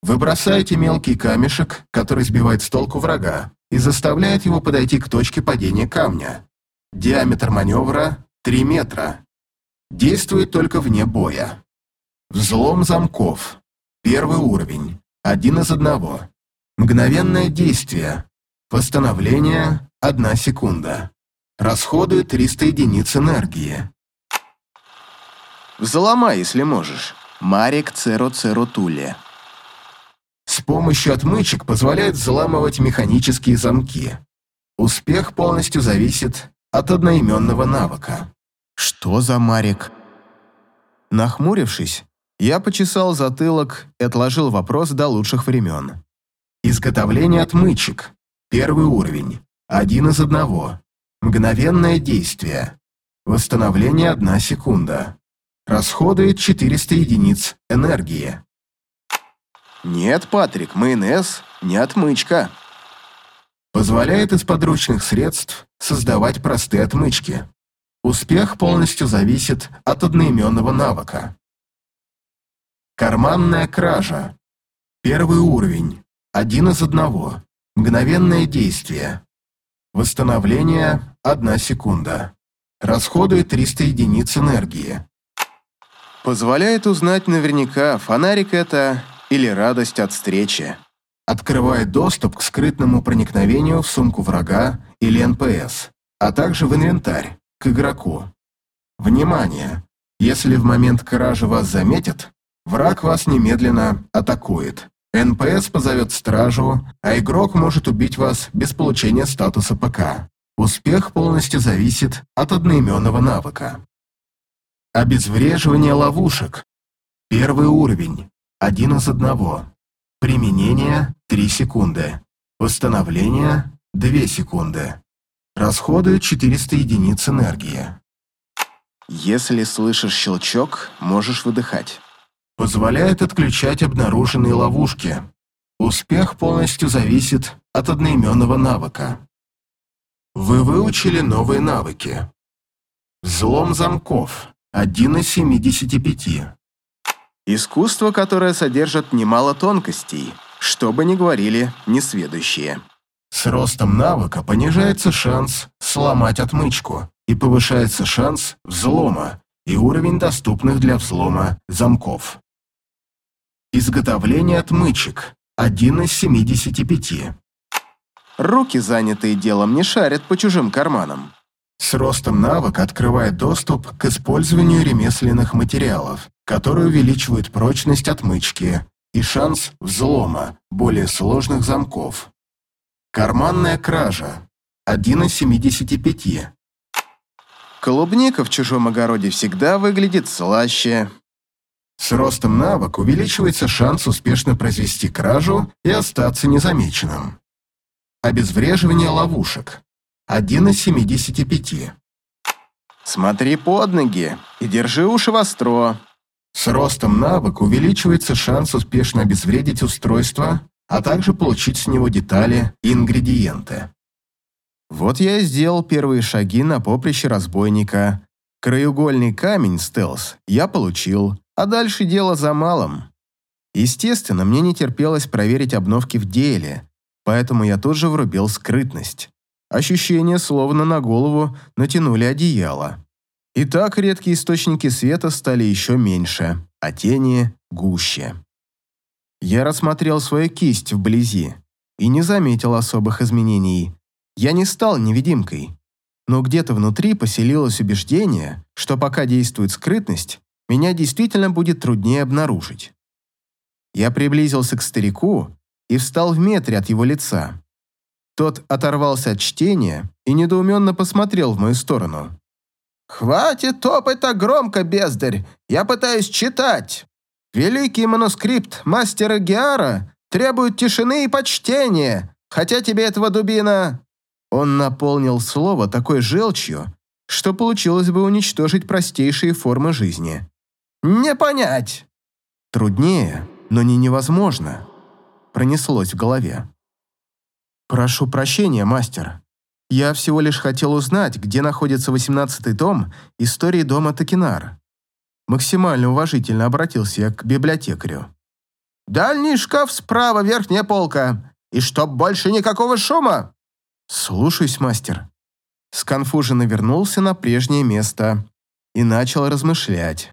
Вы бросаете мелкий камешек, который сбивает с толку врага, и заставляет его подойти к точке падения камня. Диаметр маневра 3 метра. Действует только вне боя. Взлом замков. Первый уровень. Один из одного. Мгновенное действие. Восстановление – 1 секунда. Расходует 300 единиц энергии. Взломай, если можешь. Марик Церо Церо Туле. С помощью отмычек позволяет взламывать механические замки. Успех полностью зависит от одноименного навыка. Что за Марик? Нахмурившись, я почесал затылок и отложил вопрос до лучших времен. Изготовление отмычек. Первый уровень. Один из одного. Мгновенное действие. Восстановление 1 секунда. Расходует 400 единиц энергии. Нет, Патрик, майонез не отмычка. Позволяет из подручных средств создавать простые отмычки. Успех полностью зависит от одноименного навыка. Карманная кража. Первый уровень. Один из одного. Мгновенное действие. Восстановление – 1 секунда. Расходует 300 единиц энергии. Позволяет узнать наверняка, фонарик это или радость от встречи. Открывает доступ к скрытному проникновению в сумку врага или НПС, а также в инвентарь, к игроку. Внимание! Если в момент кражи вас заметят, враг вас немедленно атакует. НПС позовет стражу, а игрок может убить вас без получения статуса ПК. Успех полностью зависит от одноименного навыка. Обезвреживание ловушек. Первый уровень. Один из одного. Применение – 3 секунды. Восстановление – 2 секунды. Расходует 400 единиц энергии. Если слышишь щелчок, можешь выдыхать. Позволяет отключать обнаруженные ловушки. Успех полностью зависит от одноименного навыка. Вы выучили новые навыки. Взлом замков. Один из 75. Искусство, которое содержит немало тонкостей, что бы ни говорили несведущие. С ростом навыка понижается шанс сломать отмычку и повышается шанс взлома и уровень доступных для взлома замков. Изготовление отмычек. Один из 75. Руки, занятые делом, не шарят по чужим карманам. С ростом навыка открывает доступ к использованию ремесленных материалов, которые увеличивают прочность отмычки и шанс взлома более сложных замков. Карманная кража. Один из 75. Клубника в чужом огороде всегда выглядит слаще. С ростом навык увеличивается шанс успешно произвести кражу и остаться незамеченным. Обезвреживание ловушек. Один из 75. Смотри под ноги и держи уши востро. С ростом навык увеличивается шанс успешно обезвредить устройство, а также получить с него детали и ингредиенты. Вот я и сделал первые шаги на поприще разбойника. Краеугольный камень стелс я получил, а дальше дело за малым. Естественно, мне не терпелось проверить обновки в деле, поэтому я тут же врубил скрытность. Ощущение, словно на голову натянули одеяло. И так редкие источники света стали еще меньше, а тени гуще. Я рассмотрел свою кисть вблизи и не заметил особых изменений. Я не стал невидимкой, но где-то внутри поселилось убеждение, что пока действует скрытность, меня действительно будет труднее обнаружить. Я приблизился к старику и встал в метре от его лица. Тот оторвался от чтения и недоуменно посмотрел в мою сторону. «Хватит топать так громко, бездарь! Я пытаюсь читать! Великий манускрипт мастера Геара требует тишины и почтения, хотя тебе этого дубина...» Он наполнил слово такой желчью, что получилось бы уничтожить простейшие формы жизни. «Не понять!» Труднее, но не невозможно. Пронеслось в голове. «Прошу прощения, мастер. Я всего лишь хотел узнать, где находится восемнадцатый том истории дома Токинар». Максимально уважительно обратился я к библиотекарю. «Дальний шкаф справа, верхняя полка. И чтоб больше никакого шума!» «Слушаюсь, мастер». Сконфуженно вернулся на прежнее место и начал размышлять.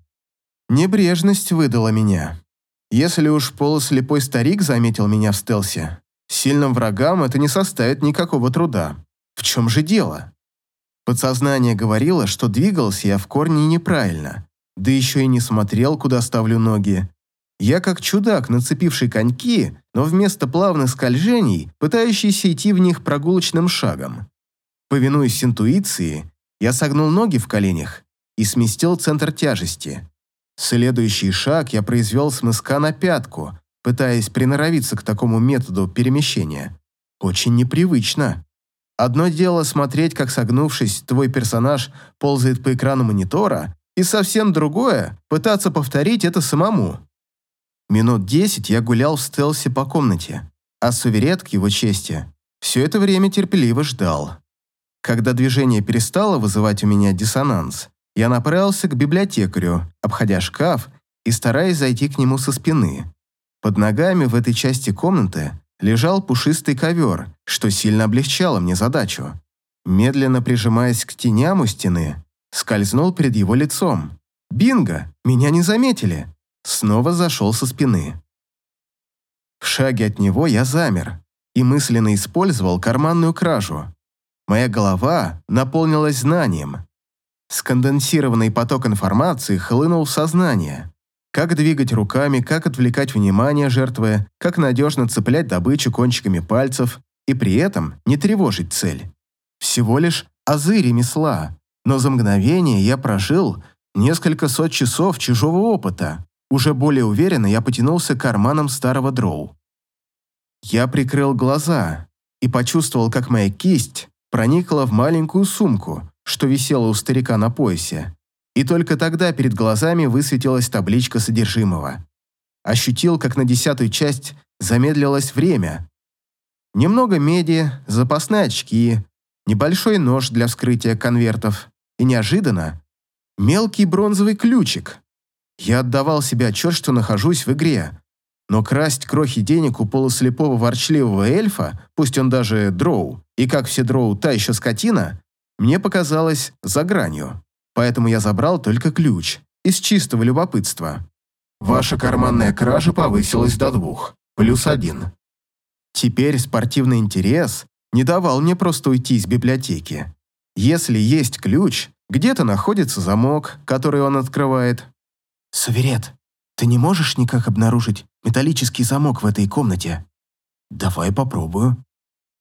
Небрежность выдала меня. Если уж полуслепой старик заметил меня в стелсе, сильным врагам это не составит никакого труда. В чем же дело? Подсознание говорило, что двигался я в корне неправильно, да еще и не смотрел, куда ставлю ноги. Я как чудак, нацепивший коньки, но вместо плавных скольжений, пытающийся идти в них прогулочным шагом. Повинуясь интуиции, я согнул ноги в коленях и сместил центр тяжести. Следующий шаг я произвел с мыска на пятку, пытаясь приноровиться к такому методу перемещения. Очень непривычно. Одно дело смотреть, как согнувшись, твой персонаж ползает по экрану монитора, и совсем другое – пытаться повторить это самому. Минут десять я гулял в стелсе по комнате, а суверет, к его чести, все это время терпеливо ждал. Когда движение перестало вызывать у меня диссонанс, я направился к библиотекарю, обходя шкаф и стараясь зайти к нему со спины. Под ногами в этой части комнаты лежал пушистый ковер, что сильно облегчало мне задачу. Медленно прижимаясь к теням у стены, скользнул перед его лицом. «Бинго! Меня не заметили!» Снова зашел со спины. В шаге от него я замер и мысленно использовал карманную кражу. Моя голова наполнилась знанием. Сконденсированный поток информации хлынул в сознание. Как двигать руками, как отвлекать внимание жертвы, как надежно цеплять добычу кончиками пальцев и при этом не тревожить цель. Всего лишь азы ремесла, но за мгновение я прожил несколько сот часов чужого опыта. Уже более уверенно я потянулся к карманам старого дроу. Я прикрыл глаза и почувствовал, как моя кисть проникла в маленькую сумку, что висело у старика на поясе, и только тогда перед глазами высветилась табличка содержимого. Ощутил, как на десятую часть замедлилось время. Немного меди, запасные очки, небольшой нож для вскрытия конвертов и неожиданно мелкий бронзовый ключик. Я отдавал себе отчет, что нахожусь в игре, но красть крохи денег у полуслепого ворчливого эльфа, пусть он даже дроу, и как все дроу, та еще скотина, мне показалось за гранью, поэтому я забрал только ключ, из чистого любопытства. Ваша карманная кража повысилась до двух, плюс один. Теперь спортивный интерес не давал мне просто уйти из библиотеки. Если есть ключ, где-то находится замок, который он открывает. «Суверет, ты не можешь никак обнаружить металлический замок в этой комнате?» «Давай попробую».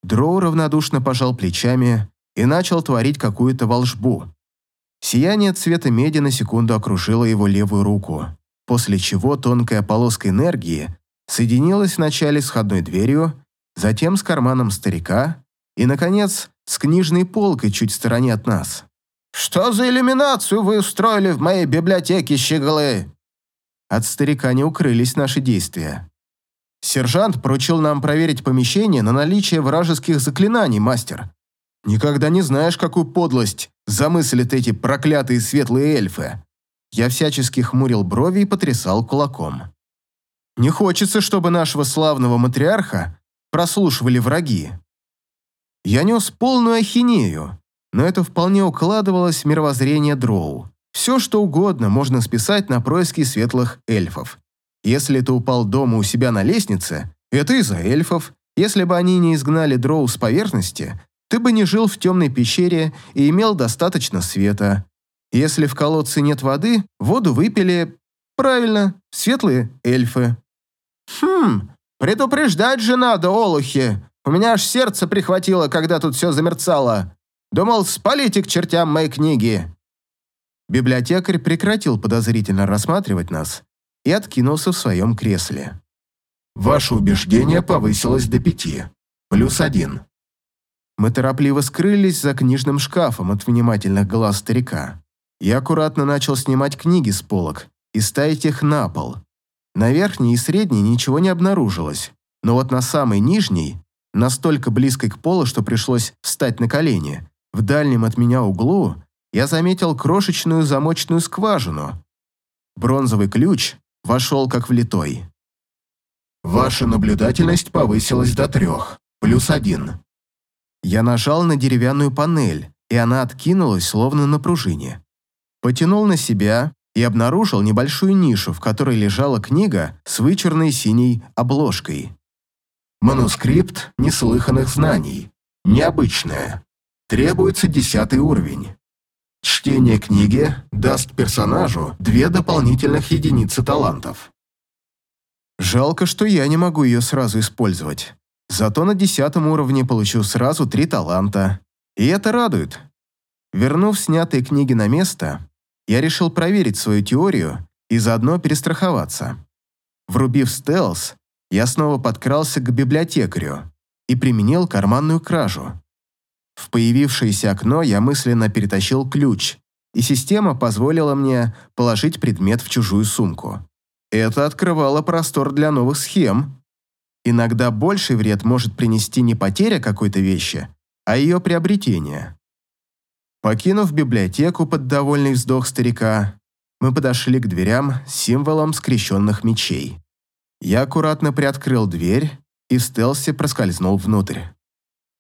Дроу равнодушно пожал плечами и начал творить какую-то волшбу. Сияние цвета меди на секунду окружило его левую руку, после чего тонкая полоска энергии соединилась вначале с входной дверью, затем с карманом старика и, наконец, с книжной полкой чуть в стороне от нас. «Что за иллюминацию вы устроили в моей библиотеке, щеглы?» От старика не укрылись наши действия. Сержант поручил нам проверить помещение на наличие вражеских заклинаний, мастер. Никогда не знаешь, какую подлость замыслят эти проклятые светлые эльфы. Я всячески хмурил брови и потрясал кулаком. Не хочется, чтобы нашего славного матриарха прослушивали враги. Я нес полную ахинею, но это вполне укладывалось в мировоззрение дроу. Все, что угодно можно списать на происки светлых эльфов. Если ты упал дома у себя на лестнице, это из-за эльфов. Если бы они не изгнали дроу с поверхности, ты бы не жил в темной пещере и имел достаточно света. Если в колодце нет воды, воду выпили... Правильно, светлые эльфы. Хм, предупреждать же надо, олухи. У меня аж сердце прихватило, когда тут все замерцало. Думал, спалите к чертям мои книги. Библиотекарь прекратил подозрительно рассматривать нас и откинулся в своем кресле. Ваше убеждение повысилось до пяти. Плюс один. Мы торопливо скрылись за книжным шкафом от внимательных глаз старика. Я аккуратно начал снимать книги с полок и ставить их на пол. На верхней и средней ничего не обнаружилось, но вот на самой нижней, настолько близкой к полу, что пришлось встать на колени, в дальнем от меня углу я заметил крошечную замочную скважину. Бронзовый ключ вошел как влитой. Ваша наблюдательность повысилась до трех, плюс один. Я нажал на деревянную панель, и она откинулась, словно на пружине. Потянул на себя и обнаружил небольшую нишу, в которой лежала книга с вычурной синей обложкой. Манускрипт неслыханных знаний. Необычное. Требуется десятый уровень. Чтение книги даст персонажу две дополнительных единицы талантов. Жалко, что я не могу ее сразу использовать. Зато на десятом уровне получу сразу три таланта. И это радует. Вернув снятые книги на место, я решил проверить свою теорию и заодно перестраховаться. Врубив стелс, я снова подкрался к библиотекарю и применил карманную кражу. В появившееся окно я мысленно перетащил ключ, и система позволила мне положить предмет в чужую сумку. Это открывало простор для новых схем. Иногда больший вред может принести не потеря какой-то вещи, а ее приобретение. Покинув библиотеку под довольный вздох старика, мы подошли к дверям с символом скрещенных мечей. Я аккуратно приоткрыл дверь и в стелсе проскользнул внутрь.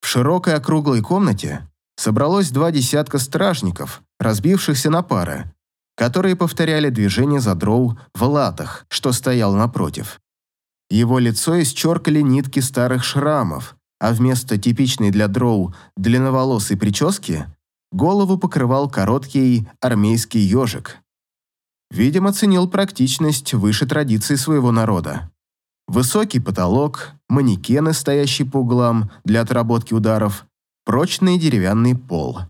В широкой округлой комнате собралось два десятка стражников, разбившихся на пары, которые повторяли движение за дроу в латах, что стоял напротив. Его лицо исчеркали нитки старых шрамов, а вместо типичной для дроу длинноволосой прически голову покрывал короткий армейский ежик. Видимо, ценил практичность выше традиций своего народа. Высокий потолок, манекены, стоящие по углам для отработки ударов, прочный деревянный пол.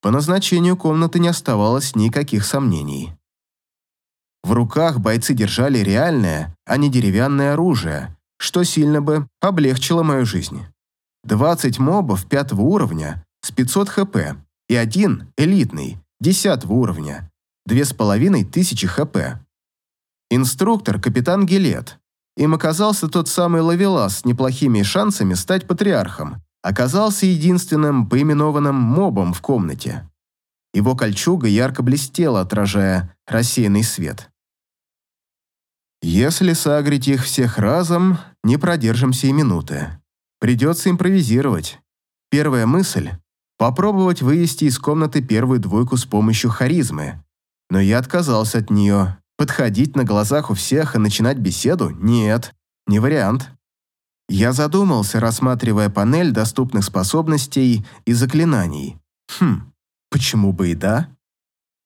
По назначению комнаты не оставалось никаких сомнений. В руках бойцы держали реальное, а не деревянное оружие, что сильно бы облегчило мою жизнь. 20 мобов пятого уровня с 500 хп и один элитный, 10 уровня, 2500 хп. Инструктор капитан Гилет, им оказался тот самый Лавелас с неплохими шансами стать патриархом. Оказался единственным поименованным мобом в комнате. Его кольчуга ярко блестела, отражая рассеянный свет. Если сагрить их всех разом, не продержимся и минуты. Придется импровизировать. Первая мысль – попробовать вывести из комнаты первую двойку с помощью харизмы. Но я отказался от нее, Подходить на глазах у всех и начинать беседу? Нет, не вариант. Я задумался, рассматривая панель доступных способностей и заклинаний. Хм, почему бы и да?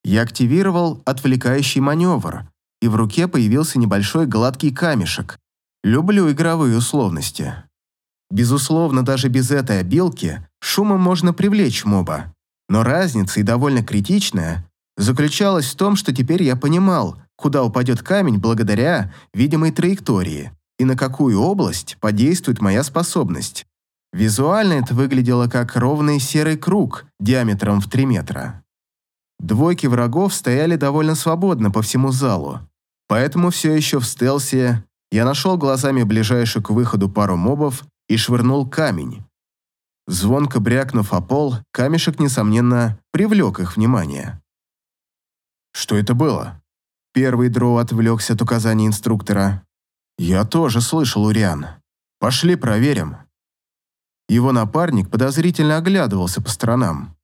Я активировал отвлекающий маневр, и в руке появился небольшой гладкий камешек. Люблю игровые условности. Безусловно, даже без этой обилки шумом можно привлечь моба. Но разница, и довольно критичная, заключалась в том, что теперь я понимал, куда упадет камень благодаря видимой траектории и на какую область подействует моя способность. Визуально это выглядело как ровный серый круг диаметром в 3 метра. Двойки врагов стояли довольно свободно по всему залу, поэтому все еще в стелсе я нашел глазами ближайшую к выходу пару мобов и швырнул камень. Звонко брякнув о пол, камешек, несомненно, привлек их внимание. «Что это было?» Первый дроу отвлекся от указаний инструктора. Я тоже слышал Уриан. Пошли проверим. Его напарник подозрительно оглядывался по сторонам.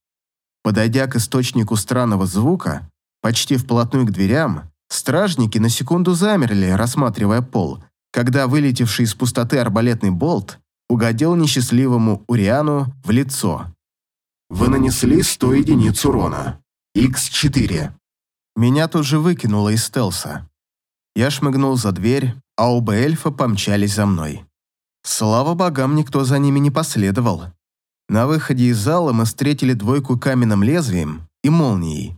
Подойдя к источнику странного звука, почти вплотную к дверям, стражники на секунду замерли, рассматривая пол, когда вылетевший из пустоты арбалетный болт угодил несчастливому Уриану в лицо. Вы нанесли 100 единиц урона. Х4. Меня тут же выкинуло из стелса. Я шмыгнул за дверь, а оба эльфа помчались за мной. Слава богам, никто за ними не последовал. На выходе из зала мы встретили двойку каменным лезвием и молнией.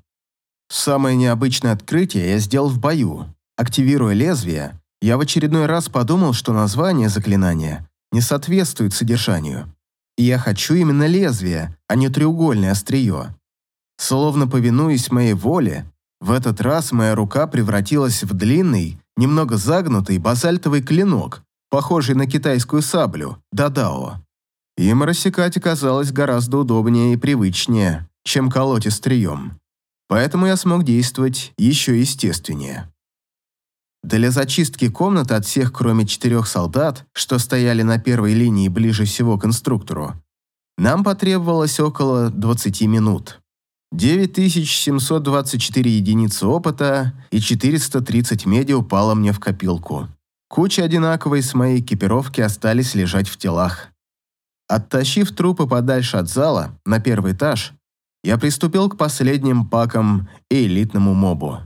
Самое необычное открытие я сделал в бою. Активируя лезвие, я в очередной раз подумал, что название заклинания не соответствует содержанию. И я хочу именно лезвие, а не треугольное острие. Словно повинуясь моей воле, в этот раз моя рука превратилась в длинный, немного загнутый базальтовый клинок, похожий на китайскую саблю, дадао. Им рассекать оказалось гораздо удобнее и привычнее, чем колоть острием. Поэтому я смог действовать еще естественнее. Для зачистки комнаты от всех, кроме четырех солдат, что стояли на первой линии ближе всего к инструктору, нам потребовалось около 20 минут. 9724 единицы опыта и 430 меди упало мне в копилку. Куча одинаковой с моей экипировки остались лежать в телах. Оттащив трупы подальше от зала, на первый этаж, я приступил к последним пакам и элитному мобу.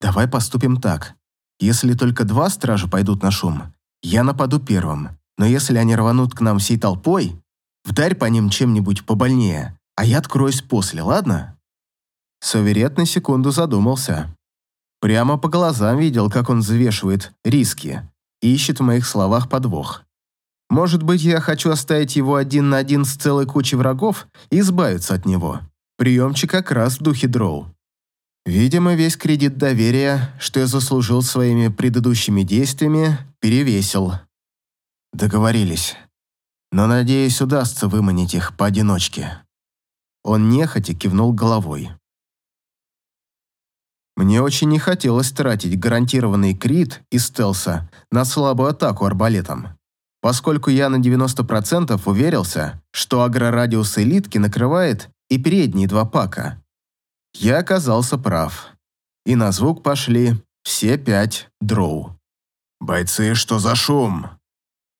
Давай поступим так. Если только два стража пойдут на шум, я нападу первым. Но если они рванут к нам всей толпой, вдарь по ним чем-нибудь побольнее, а я откроюсь после, ладно?» Саверет на секунду задумался. Прямо по глазам видел, как он взвешивает риски ищет в моих словах подвох. Может быть, я хочу оставить его один на один с целой кучей врагов и избавиться от него. Приемчик как раз в духе дроу. Видимо, весь кредит доверия, что я заслужил своими предыдущими действиями, перевесил. Договорились. Но, надеюсь, удастся выманить их поодиночке. Он нехотя кивнул головой. Мне очень не хотелось тратить гарантированный крит из стелса на слабую атаку арбалетом, поскольку я на 90% уверился, что агрорадиус элитки накрывает и передние два пака. Я оказался прав. И на звук пошли все пять дроу. «Бойцы, что за шум?»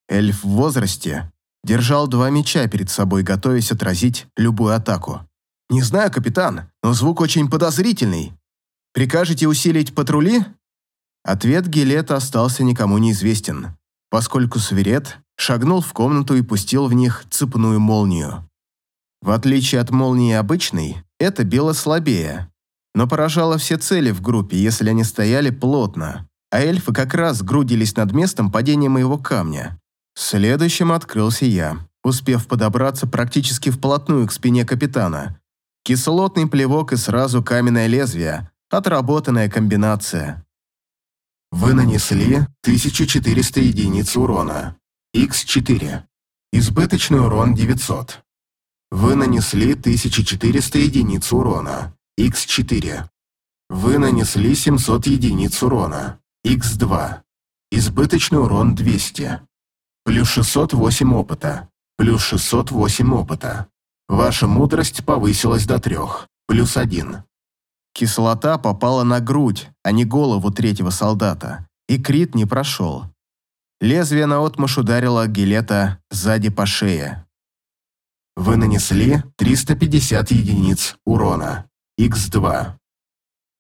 Эльф в возрасте держал два меча перед собой, готовясь отразить любую атаку. «Не знаю, капитан, но звук очень подозрительный. Прикажете усилить патрули?» Ответ Гилета остался никому неизвестен, поскольку Суверет шагнул в комнату и пустил в них цепную молнию. В отличие от молнии обычной, это било слабее, но поражало все цели в группе, если они стояли плотно, а эльфы как раз грудились над местом падения моего камня. Следующим открылся я, успев подобраться практически вплотную к спине капитана. Кислотный плевок и сразу каменное лезвие, отработанная комбинация. Вы нанесли 1400 единиц урона. Х4. Избыточный урон 900. Вы нанесли 1400 единиц урона. Х4. Вы нанесли 700 единиц урона. Х2. Избыточный урон 200. Плюс 608 опыта. Плюс 608 опыта. Ваша мудрость повысилась до 3. Плюс 1. Кислота попала на грудь, а не голову третьего солдата, и крит не прошел. Лезвие наотмашь ударило Гилета сзади по шее. Вы нанесли 350 единиц урона. Х2.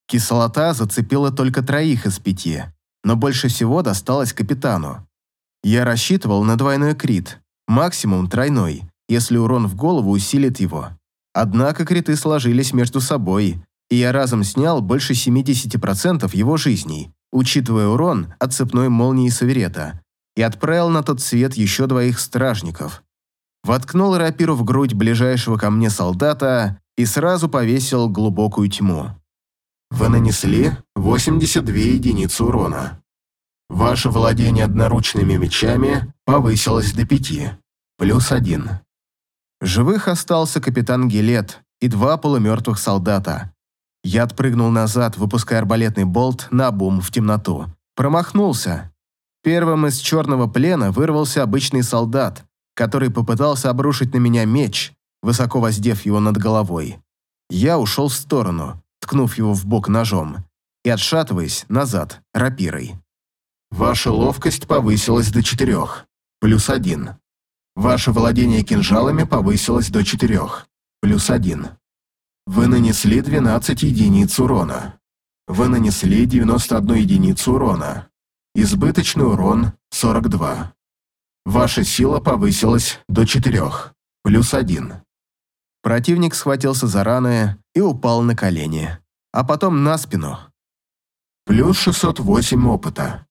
Кислота зацепила только троих из пяти, но больше всего досталось капитану. Я рассчитывал на двойной крит, максимум тройной, если урон в голову усилит его. Однако криты сложились между собой, и я разом снял больше 70% его жизней, учитывая урон от цепной молнии Саверета, и отправил на тот свет еще двоих стражников – воткнул рапиру в грудь ближайшего ко мне солдата и сразу повесил глубокую тьму. Вы нанесли 82 единицы урона. Ваше владение одноручными мечами повысилось до 5, плюс 1. Живых остался капитан Гилет и два полумертвых солдата. Я отпрыгнул назад, выпуская арбалетный болт на бум в темноту. Промахнулся. Первым из черного плена вырвался обычный солдат, который попытался обрушить на меня меч, высоко воздев его над головой. Я ушел в сторону, ткнув его в бок ножом, и отшатываясь назад рапирой. Ваша ловкость повысилась до четырех, плюс один. Ваше владение кинжалами повысилось до четырех, плюс один. Вы нанесли 12 единиц урона. Вы нанесли 91 единицу урона. Избыточный урон 42. Ваша сила повысилась до 4, плюс 1. Противник схватился за раны и упал на колени, а потом на спину. Плюс 608 опыта.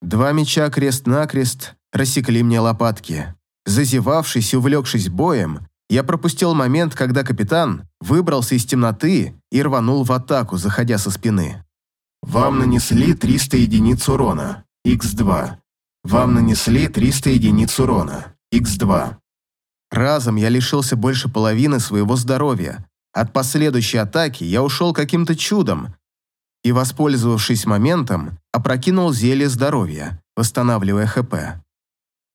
Два меча крест-накрест рассекли мне лопатки. Зазевавшись и увлекшись боем, я пропустил момент, когда капитан выбрался из темноты и рванул в атаку, заходя со спины. Вам нанесли 300 единиц урона, x2. Вам нанесли 300 единиц урона, x2. Разом я лишился больше половины своего здоровья. От последующей атаки я ушел каким-то чудом и, воспользовавшись моментом, опрокинул зелье здоровья, восстанавливая ХП.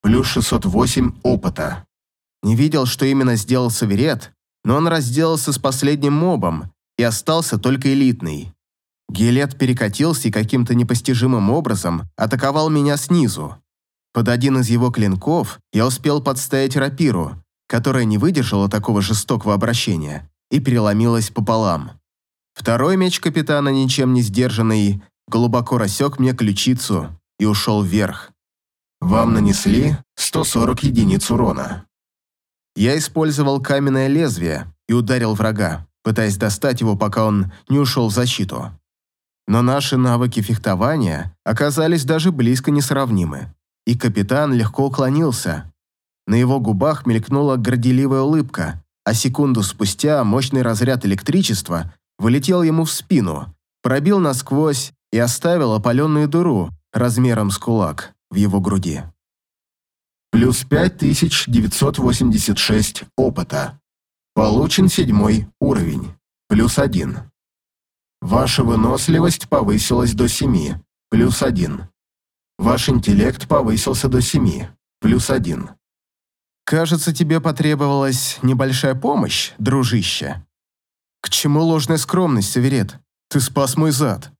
Плюс 608 опыта. Не видел, что именно сделал Саверет, но он разделался с последним мобом, и остался только элитный. Гелет перекатился и каким-то непостижимым образом атаковал меня снизу. Под один из его клинков я успел подставить рапиру, которая не выдержала такого жестокого обращения и переломилась пополам. Второй меч капитана, ничем не сдержанный, глубоко рассек мне ключицу и ушел вверх. Вам нанесли 140 единиц урона. Я использовал каменное лезвие и ударил врага, пытаясь достать его, пока он не ушел в защиту. Но наши навыки фехтования оказались даже близко несравнимы, и капитан легко уклонился. На его губах мелькнула горделивая улыбка, а секунду спустя мощный разряд электричества вылетел ему в спину, пробил насквозь и оставил опаленную дыру размером с кулак в его груди плюс 5986 опыта. Получен седьмой уровень, плюс 1. Ваша выносливость повысилась до 7, плюс 1. Ваш интеллект повысился до 7, плюс 1. Кажется, тебе потребовалась небольшая помощь, дружище. К чему ложная скромность, Саверет? Ты спас мой зад.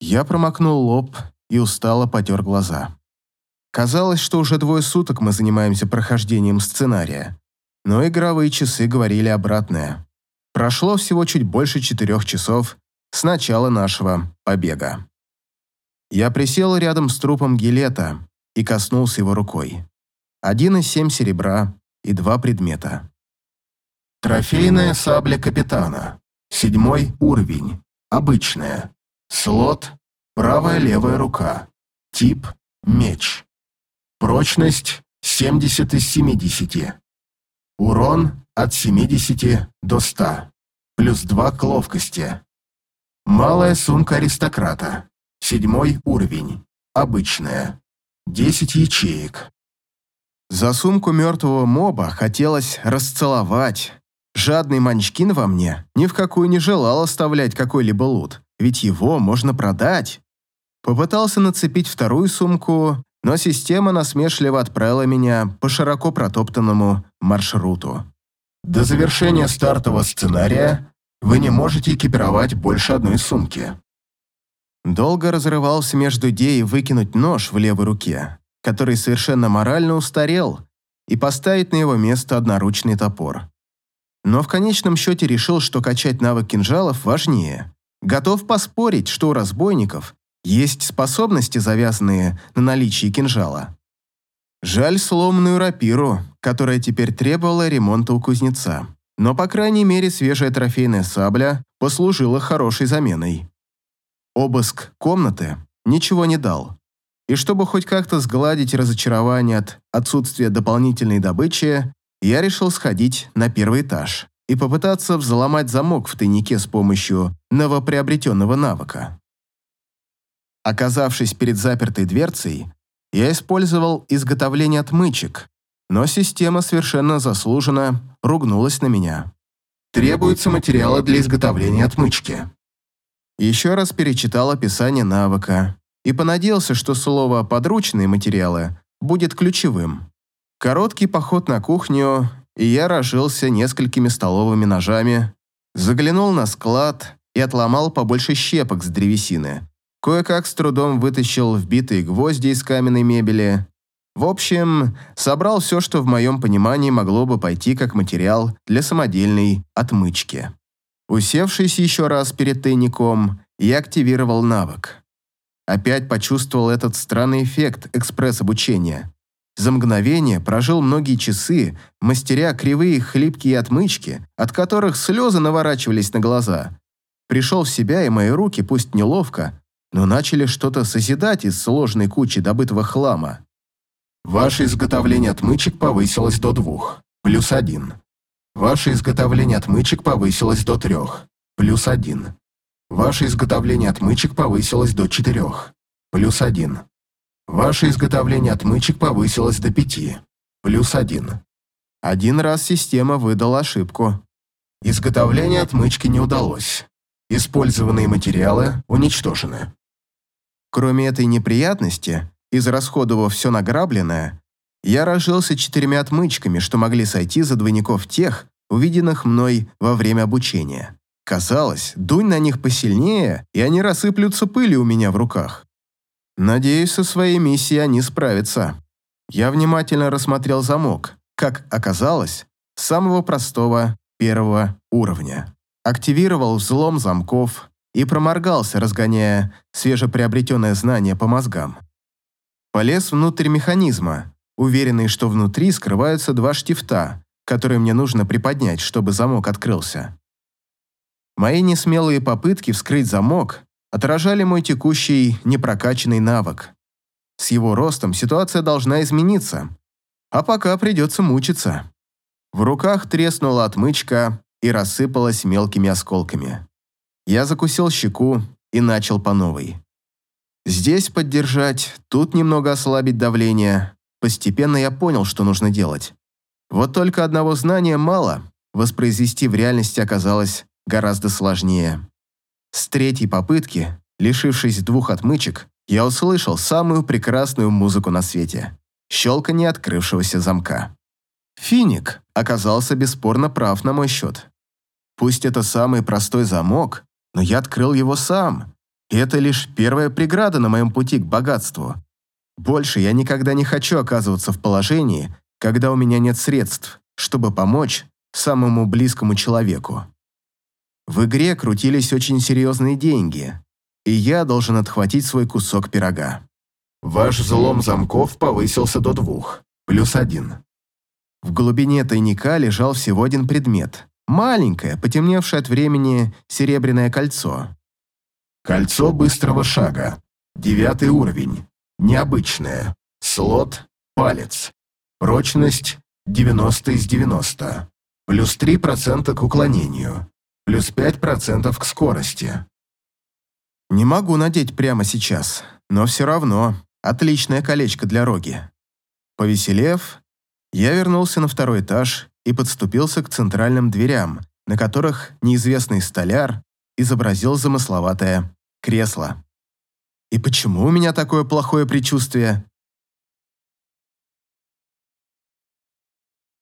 Я промокнул лоб и устало потер глаза. Казалось, что уже двое суток мы занимаемся прохождением сценария, но игровые часы говорили обратное. Прошло всего чуть больше четырех часов с начала нашего побега. Я присел рядом с трупом Гилета и коснулся его рукой. Один из семь серебра и два предмета. Трофейная сабля капитана. Седьмой уровень. Обычная. Слот. Правая-левая рука. Тип. Меч. Прочность 70 из 70. Урон от 70 до 100. Плюс 2 к ловкости. Малая сумка аристократа. Седьмой уровень. Обычная. 10 ячеек. За сумку мертвого моба хотелось расцеловать. Жадный манчкин во мне ни в какую не желал оставлять какой-либо лут, ведь его можно продать. Попытался нацепить вторую сумку, но система насмешливо отправила меня по широко протоптанному маршруту. До завершения стартового сценария вы не можете экипировать больше одной сумки. Долго разрывался между идеей выкинуть нож в левой руке, который совершенно морально устарел, и поставить на его место одноручный топор. Но в конечном счете решил, что качать навык кинжалов важнее. Готов поспорить, что у разбойников есть способности, завязанные на наличии кинжала. Жаль сломанную рапиру, которая теперь требовала ремонта у кузнеца. Но, по крайней мере, свежая трофейная сабля послужила хорошей заменой. Обыск комнаты ничего не дал. И чтобы хоть как-то сгладить разочарование от отсутствия дополнительной добычи, я решил сходить на первый этаж и попытаться взломать замок в тайнике с помощью новоприобретенного навыка. Оказавшись перед запертой дверцей, я использовал изготовление отмычек, но система совершенно заслуженно ругнулась на меня. Требуются материалы для изготовления отмычки. Еще раз перечитал описание навыка и понадеялся, что слово «подручные материалы» будет ключевым. Короткий поход на кухню, и я разжился несколькими столовыми ножами, заглянул на склад и отломал побольше щепок с древесины. Кое-как с трудом вытащил вбитые гвозди из каменной мебели. В общем, собрал все, что в моем понимании могло бы пойти как материал для самодельной отмычки. Усевшись еще раз перед тайником, я активировал навык. Опять почувствовал этот странный эффект экспресс-обучения. За мгновение прожил многие часы, мастеря кривые хлипкие отмычки, от которых слезы наворачивались на глаза. Пришел в себя, и мои руки, пусть неловко, но начали что-то созидать из сложной кучи добытого хлама. Ваше изготовление отмычек повысилось до двух, плюс один. Ваше изготовление отмычек повысилось до трех, плюс один. Ваше изготовление отмычек повысилось до четырех, плюс один. Ваше изготовление отмычек повысилось до пяти. Плюс один. Один раз система выдала ошибку. Изготовление отмычки не удалось. Использованные материалы уничтожены. Кроме этой неприятности, израсходовав все награбленное, я разжился четырьмя отмычками, что могли сойти за двойников тех, увиденных мной во время обучения. Казалось, дунь на них посильнее, и они рассыплются пылью у меня в руках. Надеюсь, со своей миссией они справятся. Я внимательно рассмотрел замок, как оказалось, самого простого первого уровня. Активировал взлом замков и проморгался, разгоняя свежеприобретенное знание по мозгам. Полез внутрь механизма, уверенный, что внутри скрываются два штифта, которые мне нужно приподнять, чтобы замок открылся. Мои несмелые попытки вскрыть замок отражали мой текущий непрокачанный навык. С его ростом ситуация должна измениться, а пока придется мучиться. В руках треснула отмычка и рассыпалась мелкими осколками. Я закусил щеку и начал по новой. Здесь поддержать, тут немного ослабить давление. Постепенно я понял, что нужно делать. Вот только одного знания мало, воспроизвести в реальности оказалось гораздо сложнее. С третьей попытки, лишившись двух отмычек, я услышал самую прекрасную музыку на свете – щелканье открывшегося замка. Финик оказался бесспорно прав на мой счет. Пусть это самый простой замок, но я открыл его сам, и это лишь первая преграда на моем пути к богатству. Больше я никогда не хочу оказываться в положении, когда у меня нет средств, чтобы помочь самому близкому человеку. В игре крутились очень серьезные деньги, и я должен отхватить свой кусок пирога. Ваш взлом замков повысился до двух, плюс один. В глубине тайника лежал всего один предмет. Маленькое, потемневшее от времени серебряное кольцо. Кольцо быстрого шага. Девятый уровень. Необычное. Слот палец. Прочность 90 из 90. Плюс 3% к уклонению плюс 5% к скорости. Не могу надеть прямо сейчас, но все равно отличное колечко для роги. Повеселев, я вернулся на второй этаж и подступился к центральным дверям, на которых неизвестный столяр изобразил замысловатое кресло. И почему у меня такое плохое предчувствие?